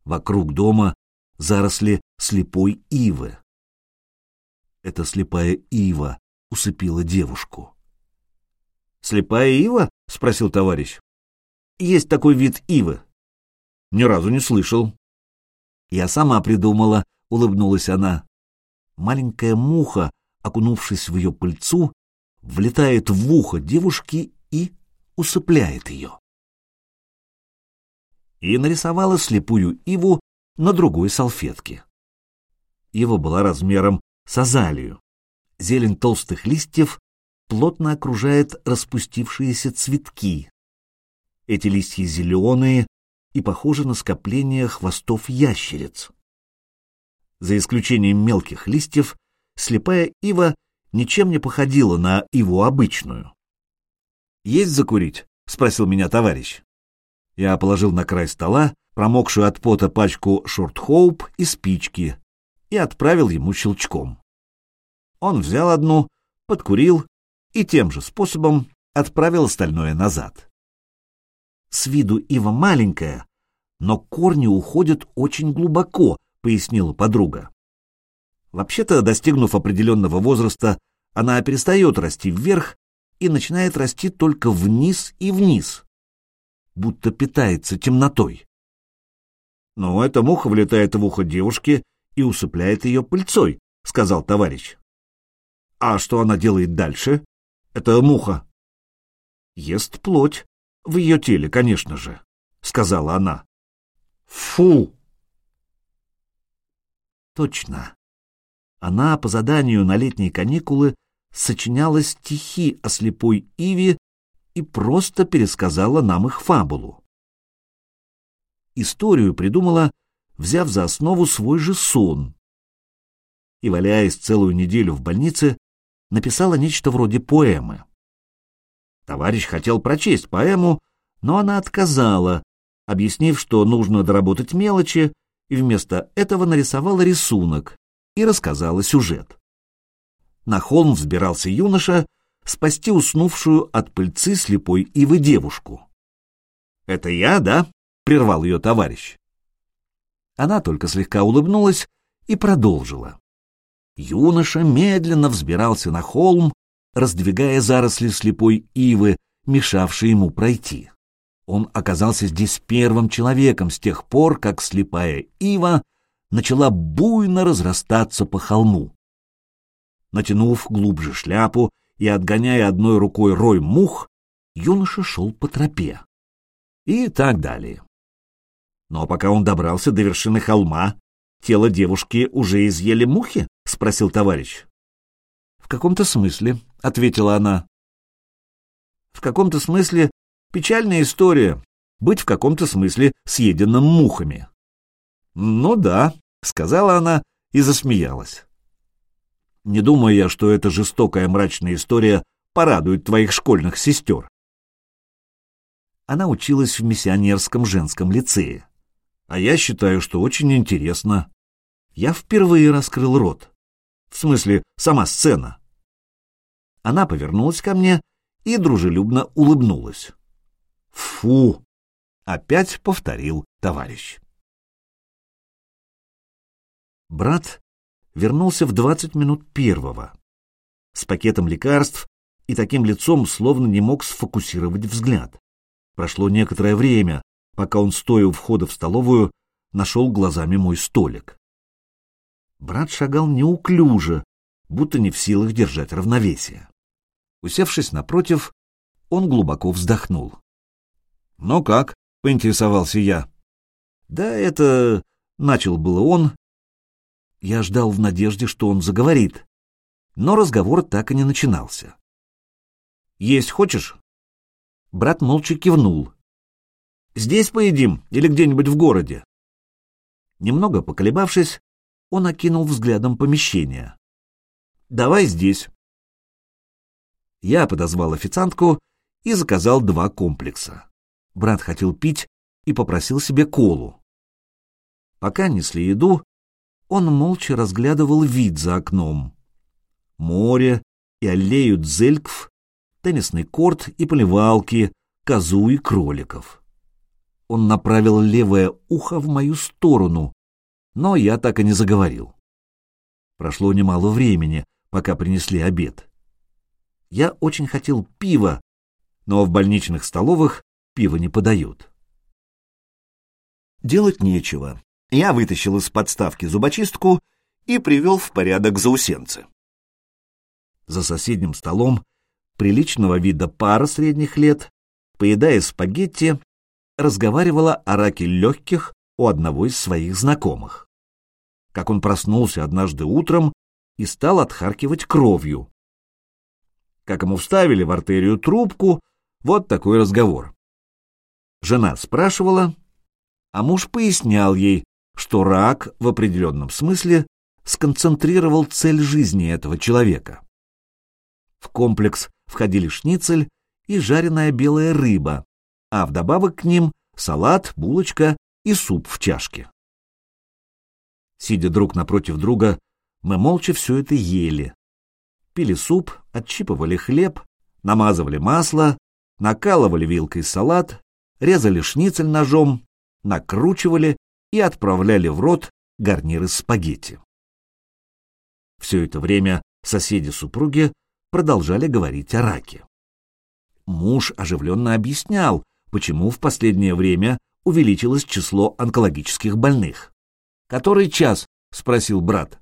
Вокруг дома заросли слепой ивы. Эта слепая ива усыпила девушку. «Слепая ива?» — спросил товарищ. «Есть такой вид ивы». «Ни разу не слышал». «Я сама придумала», — улыбнулась она. Маленькая муха, окунувшись в ее пыльцу, влетает в ухо девушки и усыпляет ее и нарисовала слепую иву на другой салфетке. Ива была размером с азалию. Зелень толстых листьев плотно окружает распустившиеся цветки. Эти листья зеленые и похожи на скопление хвостов ящериц. За исключением мелких листьев, слепая ива ничем не походила на иву обычную. «Есть закурить?» — спросил меня товарищ. Я положил на край стола промокшую от пота пачку шортхоуп и спички и отправил ему щелчком. Он взял одну, подкурил и тем же способом отправил остальное назад. С виду ива маленькая, но корни уходят очень глубоко, пояснила подруга. Вообще-то, достигнув определенного возраста, она перестает расти вверх и начинает расти только вниз и вниз, будто питается темнотой. Но эта муха влетает в ухо девушки и усыпляет ее пыльцой, сказал товарищ. А что она делает дальше? Это муха. Ест плоть. В ее теле, конечно же, сказала она. Фу! Точно. Она по заданию на летние каникулы сочиняла стихи о слепой Иве и просто пересказала нам их фабулу. Историю придумала, взяв за основу свой же сон. И, валяясь целую неделю в больнице, написала нечто вроде поэмы. Товарищ хотел прочесть поэму, но она отказала, объяснив, что нужно доработать мелочи, и вместо этого нарисовала рисунок и рассказала сюжет. На холм взбирался юноша спасти уснувшую от пыльцы слепой ивы девушку. «Это я, да?» — прервал ее товарищ. Она только слегка улыбнулась и продолжила. Юноша медленно взбирался на холм, раздвигая заросли слепой ивы, мешавшие ему пройти. Он оказался здесь первым человеком с тех пор, как слепая ива начала буйно разрастаться по холму. Натянув глубже шляпу и отгоняя одной рукой рой мух, юноша шел по тропе. И так далее. Но пока он добрался до вершины холма, тело девушки уже изъели мухи? — спросил товарищ. — В каком-то смысле, — ответила она. — В каком-то смысле печальная история — быть в каком-то смысле съеденным мухами. — Ну да, — сказала она и засмеялась. Не думаю я, что эта жестокая мрачная история порадует твоих школьных сестер. Она училась в миссионерском женском лицее. А я считаю, что очень интересно. Я впервые раскрыл рот. В смысле, сама сцена. Она повернулась ко мне и дружелюбно улыбнулась. «Фу!» — опять повторил товарищ. Брат вернулся в двадцать минут первого, с пакетом лекарств и таким лицом, словно не мог сфокусировать взгляд. Прошло некоторое время, пока он, стоя у входа в столовую, нашел глазами мой столик. Брат шагал неуклюже, будто не в силах держать равновесие. Усевшись напротив, он глубоко вздохнул. — Ну как? — поинтересовался я. — Да это... — начал было он. Я ждал в надежде, что он заговорит. Но разговор так и не начинался. — Есть хочешь? Брат молча кивнул. — Здесь поедим или где-нибудь в городе? Немного поколебавшись, он окинул взглядом помещение. «Давай здесь». Я подозвал официантку и заказал два комплекса. Брат хотел пить и попросил себе колу. Пока несли еду, он молча разглядывал вид за окном. Море и аллею дзелькв, теннисный корт и поливалки, козу и кроликов. Он направил левое ухо в мою сторону, но я так и не заговорил. Прошло немало времени, пока принесли обед. Я очень хотел пива, но в больничных столовых пиво не подают. Делать нечего. Я вытащил из подставки зубочистку и привел в порядок заусенцы. За соседним столом приличного вида пара средних лет, поедая спагетти, разговаривала о раке легких у одного из своих знакомых как он проснулся однажды утром и стал отхаркивать кровью. Как ему вставили в артерию трубку, вот такой разговор. Жена спрашивала, а муж пояснял ей, что рак в определенном смысле сконцентрировал цель жизни этого человека. В комплекс входили шницель и жареная белая рыба, а вдобавок к ним салат, булочка и суп в чашке. Сидя друг напротив друга, мы молча все это ели. Пили суп, отщипывали хлеб, намазывали масло, накалывали вилкой салат, резали шницель ножом, накручивали и отправляли в рот гарнир из спагетти. Все это время соседи-супруги продолжали говорить о раке. Муж оживленно объяснял, почему в последнее время увеличилось число онкологических больных. «Который час?» — спросил брат.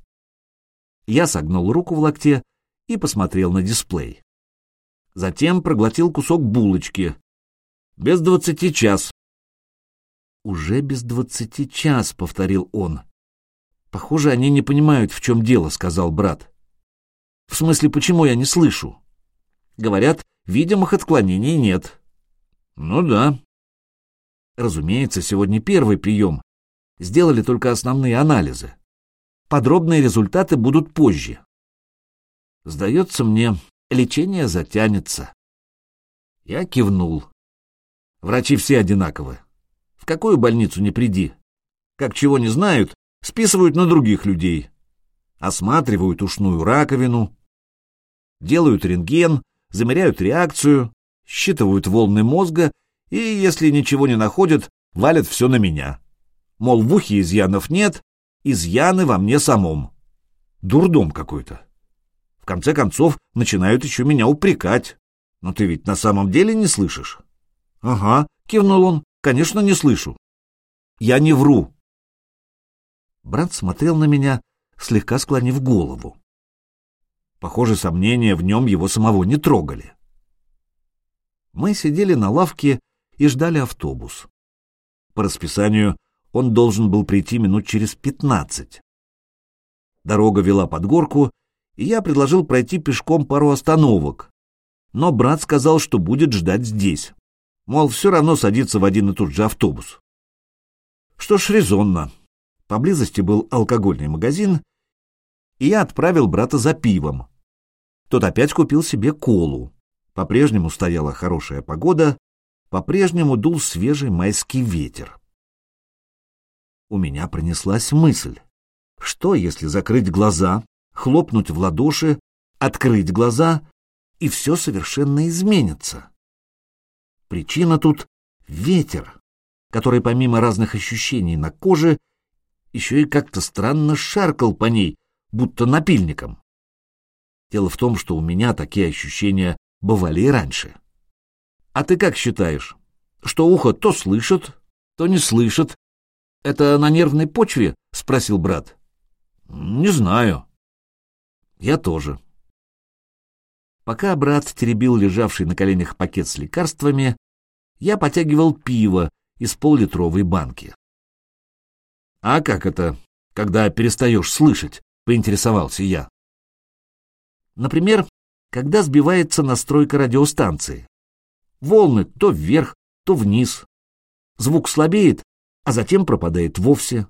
Я согнул руку в локте и посмотрел на дисплей. Затем проглотил кусок булочки. «Без двадцати час». «Уже без двадцати час», — повторил он. «Похоже, они не понимают, в чем дело», — сказал брат. «В смысле, почему я не слышу?» «Говорят, видимых отклонений нет». «Ну да». «Разумеется, сегодня первый прием. Сделали только основные анализы. Подробные результаты будут позже. Сдается мне, лечение затянется». Я кивнул. Врачи все одинаковы. В какую больницу не приди. Как чего не знают, списывают на других людей. Осматривают ушную раковину, делают рентген, замеряют реакцию, считывают волны мозга и, если ничего не находят, валят все на меня. Мол, в ухе изъянов нет, изъяны во мне самом. Дурдом какой-то. В конце концов, начинают еще меня упрекать. Но ты ведь на самом деле не слышишь? — Ага, — кивнул он, — конечно, не слышу. Я не вру. Брат смотрел на меня, слегка склонив голову. Похоже, сомнения в нем его самого не трогали. Мы сидели на лавке и ждали автобус. По расписанию он должен был прийти минут через пятнадцать. Дорога вела под горку, и я предложил пройти пешком пару остановок. Но брат сказал, что будет ждать здесь. Мол, все равно садиться в один и тот же автобус. Что ж, резонно. Поблизости был алкогольный магазин, и я отправил брата за пивом. Тот опять купил себе колу. По-прежнему стояла хорошая погода, по-прежнему дул свежий майский ветер. У меня пронеслась мысль. Что, если закрыть глаза, хлопнуть в ладоши, открыть глаза, и все совершенно изменится? Причина тут — ветер, который помимо разных ощущений на коже еще и как-то странно шаркал по ней, будто напильником. Дело в том, что у меня такие ощущения бывали и раньше. А ты как считаешь, что ухо то слышит, то не слышит? Это на нервной почве? — спросил брат. Не знаю. Я тоже. Пока брат теребил лежавший на коленях пакет с лекарствами, я потягивал пиво из поллитровой банки. «А как это, когда перестаешь слышать?» — поинтересовался я. Например, когда сбивается настройка радиостанции. Волны то вверх, то вниз. Звук слабеет, а затем пропадает вовсе.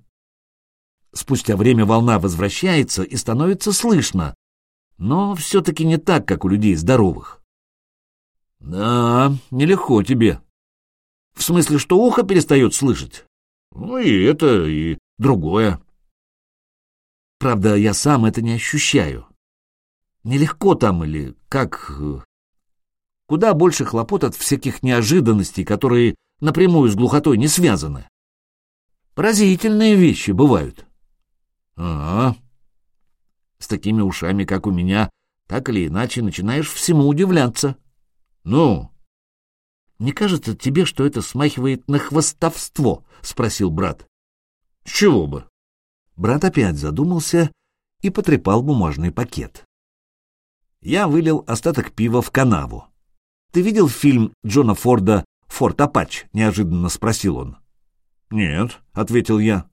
Спустя время волна возвращается и становится слышно, но все-таки не так, как у людей здоровых. Да, нелегко тебе. В смысле, что ухо перестает слышать? Ну и это, и другое. Правда, я сам это не ощущаю. Нелегко там или как... Куда больше хлопот от всяких неожиданностей, которые напрямую с глухотой не связаны. Поразительные вещи бывают. Ага. С такими ушами, как у меня, так или иначе начинаешь всему удивляться. Ну? Не кажется тебе, что это смахивает на хвостовство? — спросил брат. С чего бы? Брат опять задумался и потрепал бумажный пакет. Я вылил остаток пива в канаву. «Ты видел фильм Джона Форда «Форт Апач»?» — неожиданно спросил он. «Нет», — ответил я.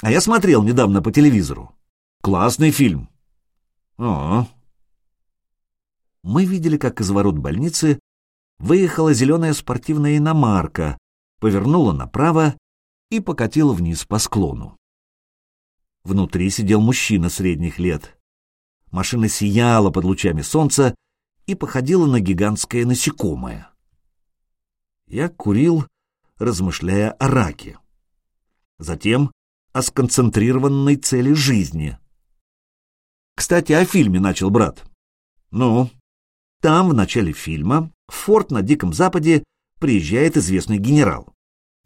«А я смотрел недавно по телевизору. Классный фильм». «А, Мы видели, как из ворот больницы выехала зеленая спортивная иномарка, повернула направо и покатила вниз по склону. Внутри сидел мужчина средних лет. Машина сияла под лучами солнца и походила на гигантское насекомое. Я курил, размышляя о раке. Затем о сконцентрированной цели жизни. Кстати, о фильме начал брат. Ну, там в начале фильма в форт на Диком Западе приезжает известный генерал.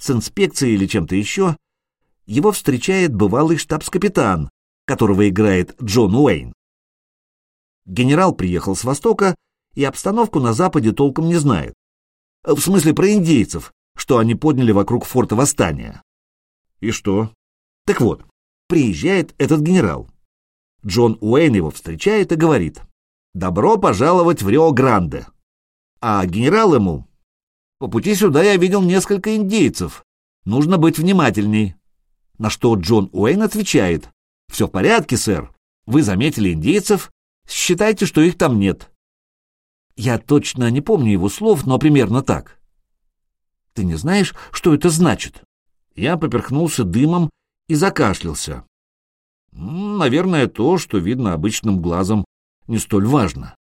с инспекцией или чем-то еще, его встречает бывалый штабс-капитан, которого играет Джон Уэйн. Генерал приехал с Востока и обстановку на Западе толком не знает. В смысле про индейцев, что они подняли вокруг форта восстания. И что? Так вот, приезжает этот генерал. Джон Уэйн его встречает и говорит «Добро пожаловать в Рио-Гранде». А генерал ему «По пути сюда я видел несколько индейцев. Нужно быть внимательней». На что Джон Уэйн отвечает «Все в порядке, сэр. Вы заметили индейцев? Считайте, что их там нет». Я точно не помню его слов, но примерно так. Ты не знаешь, что это значит? Я поперхнулся дымом и закашлялся. Наверное, то, что видно обычным глазом, не столь важно.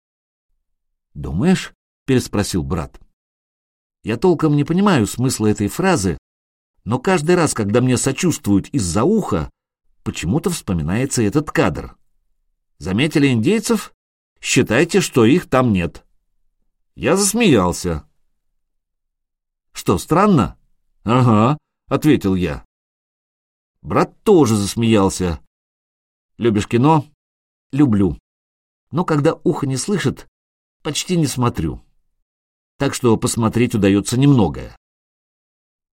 «Думаешь?» — переспросил брат. Я толком не понимаю смысла этой фразы, но каждый раз, когда мне сочувствуют из-за уха, почему-то вспоминается этот кадр. Заметили индейцев? Считайте, что их там нет. Я засмеялся. Что, странно? Ага, ответил я. Брат тоже засмеялся. Любишь кино? Люблю. Но когда ухо не слышит, почти не смотрю. Так что посмотреть удается немногое.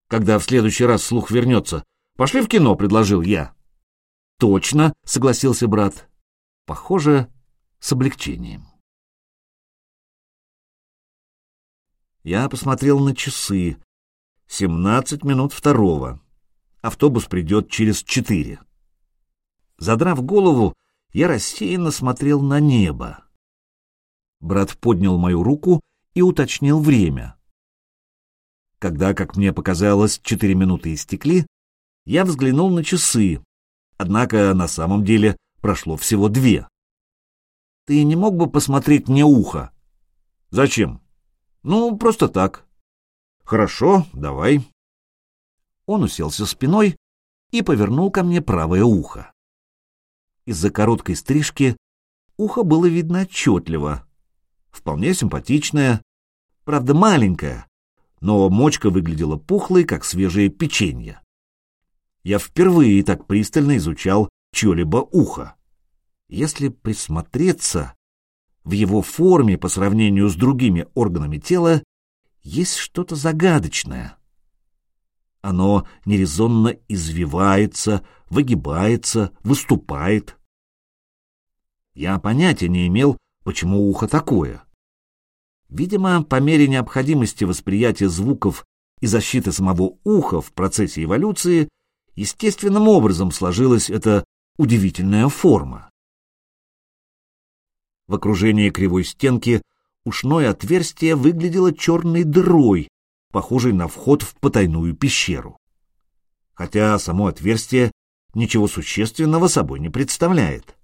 Когда в следующий раз слух вернется, пошли в кино, предложил я. Точно, согласился брат. Похоже, с облегчением. Я посмотрел на часы. Семнадцать минут второго. Автобус придет через четыре. Задрав голову, я рассеянно смотрел на небо. Брат поднял мою руку и уточнил время. Когда, как мне показалось, четыре минуты истекли, я взглянул на часы, однако на самом деле прошло всего две. Ты не мог бы посмотреть мне ухо? Зачем? Ну, просто так. Хорошо, давай. Он уселся спиной и повернул ко мне правое ухо. Из-за короткой стрижки ухо было видно отчетливо. Вполне симпатичное, правда маленькое, но мочка выглядела пухлой, как свежее печенье. Я впервые так пристально изучал чье-либо ухо. Если присмотреться, в его форме по сравнению с другими органами тела есть что-то загадочное. Оно нерезонно извивается, выгибается, выступает. Я понятия не имел, почему ухо такое. Видимо, по мере необходимости восприятия звуков и защиты самого уха в процессе эволюции естественным образом сложилась эта удивительная форма. В окружении кривой стенки ушное отверстие выглядело черной дырой, похожей на вход в потайную пещеру. Хотя само отверстие ничего существенного собой не представляет.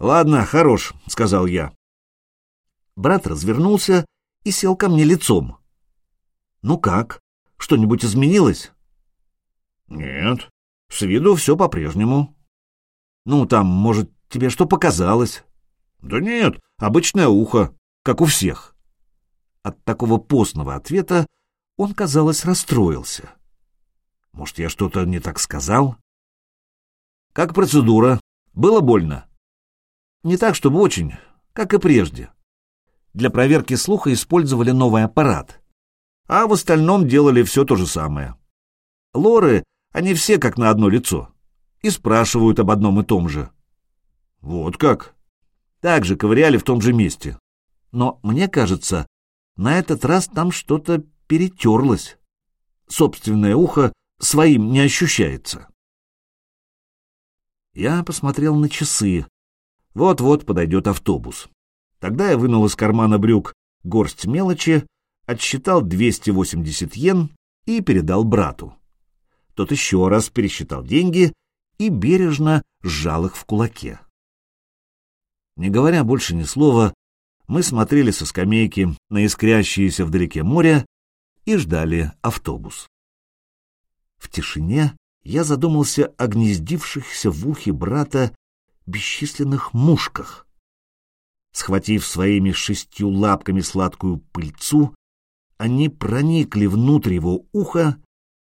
«Ладно, хорош», — сказал я. Брат развернулся и сел ко мне лицом. «Ну как? Что-нибудь изменилось?» «Нет, с виду все по-прежнему». «Ну, там, может, тебе что показалось?» Да нет, обычное ухо, как у всех. От такого постного ответа он, казалось, расстроился. Может, я что-то не так сказал? Как процедура? Было больно? Не так, чтобы очень, как и прежде. Для проверки слуха использовали новый аппарат, а в остальном делали все то же самое. Лоры, они все как на одно лицо, и спрашивают об одном и том же. Вот как? также ковыряли в том же месте. Но, мне кажется, на этот раз там что-то перетерлось. Собственное ухо своим не ощущается. Я посмотрел на часы. Вот-вот подойдет автобус. Тогда я вынул из кармана брюк горсть мелочи, отсчитал 280 йен и передал брату. Тот еще раз пересчитал деньги и бережно сжал их в кулаке. Не говоря больше ни слова, мы смотрели со скамейки на искрящееся вдалеке море и ждали автобус. В тишине я задумался о гнездившихся в ухе брата бесчисленных мушках. Схватив своими шестью лапками сладкую пыльцу, они проникли внутрь его уха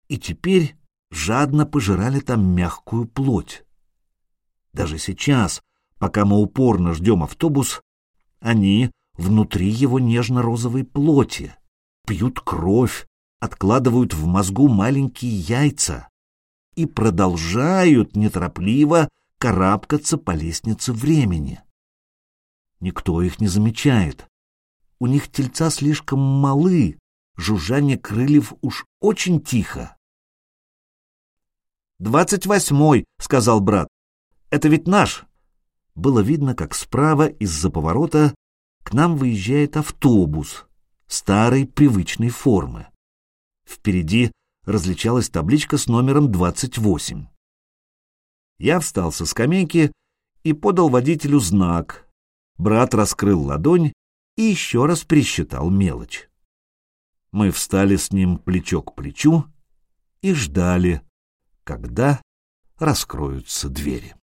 и теперь жадно пожирали там мягкую плоть. Даже сейчас, пока мы упорно ждем автобус, они внутри его нежно-розовой плоти, пьют кровь, откладывают в мозгу маленькие яйца и продолжают неторопливо карабкаться по лестнице времени. Никто их не замечает. У них тельца слишком малы, жужжание крыльев уж очень тихо. «Двадцать восьмой», — сказал брат. «Это ведь наш». Было видно, как справа из-за поворота к нам выезжает автобус старой привычной формы. Впереди различалась табличка с номером 28. Я встал со скамейки и подал водителю знак. Брат раскрыл ладонь и еще раз пересчитал мелочь. Мы встали с ним плечо к плечу и ждали, когда раскроются двери.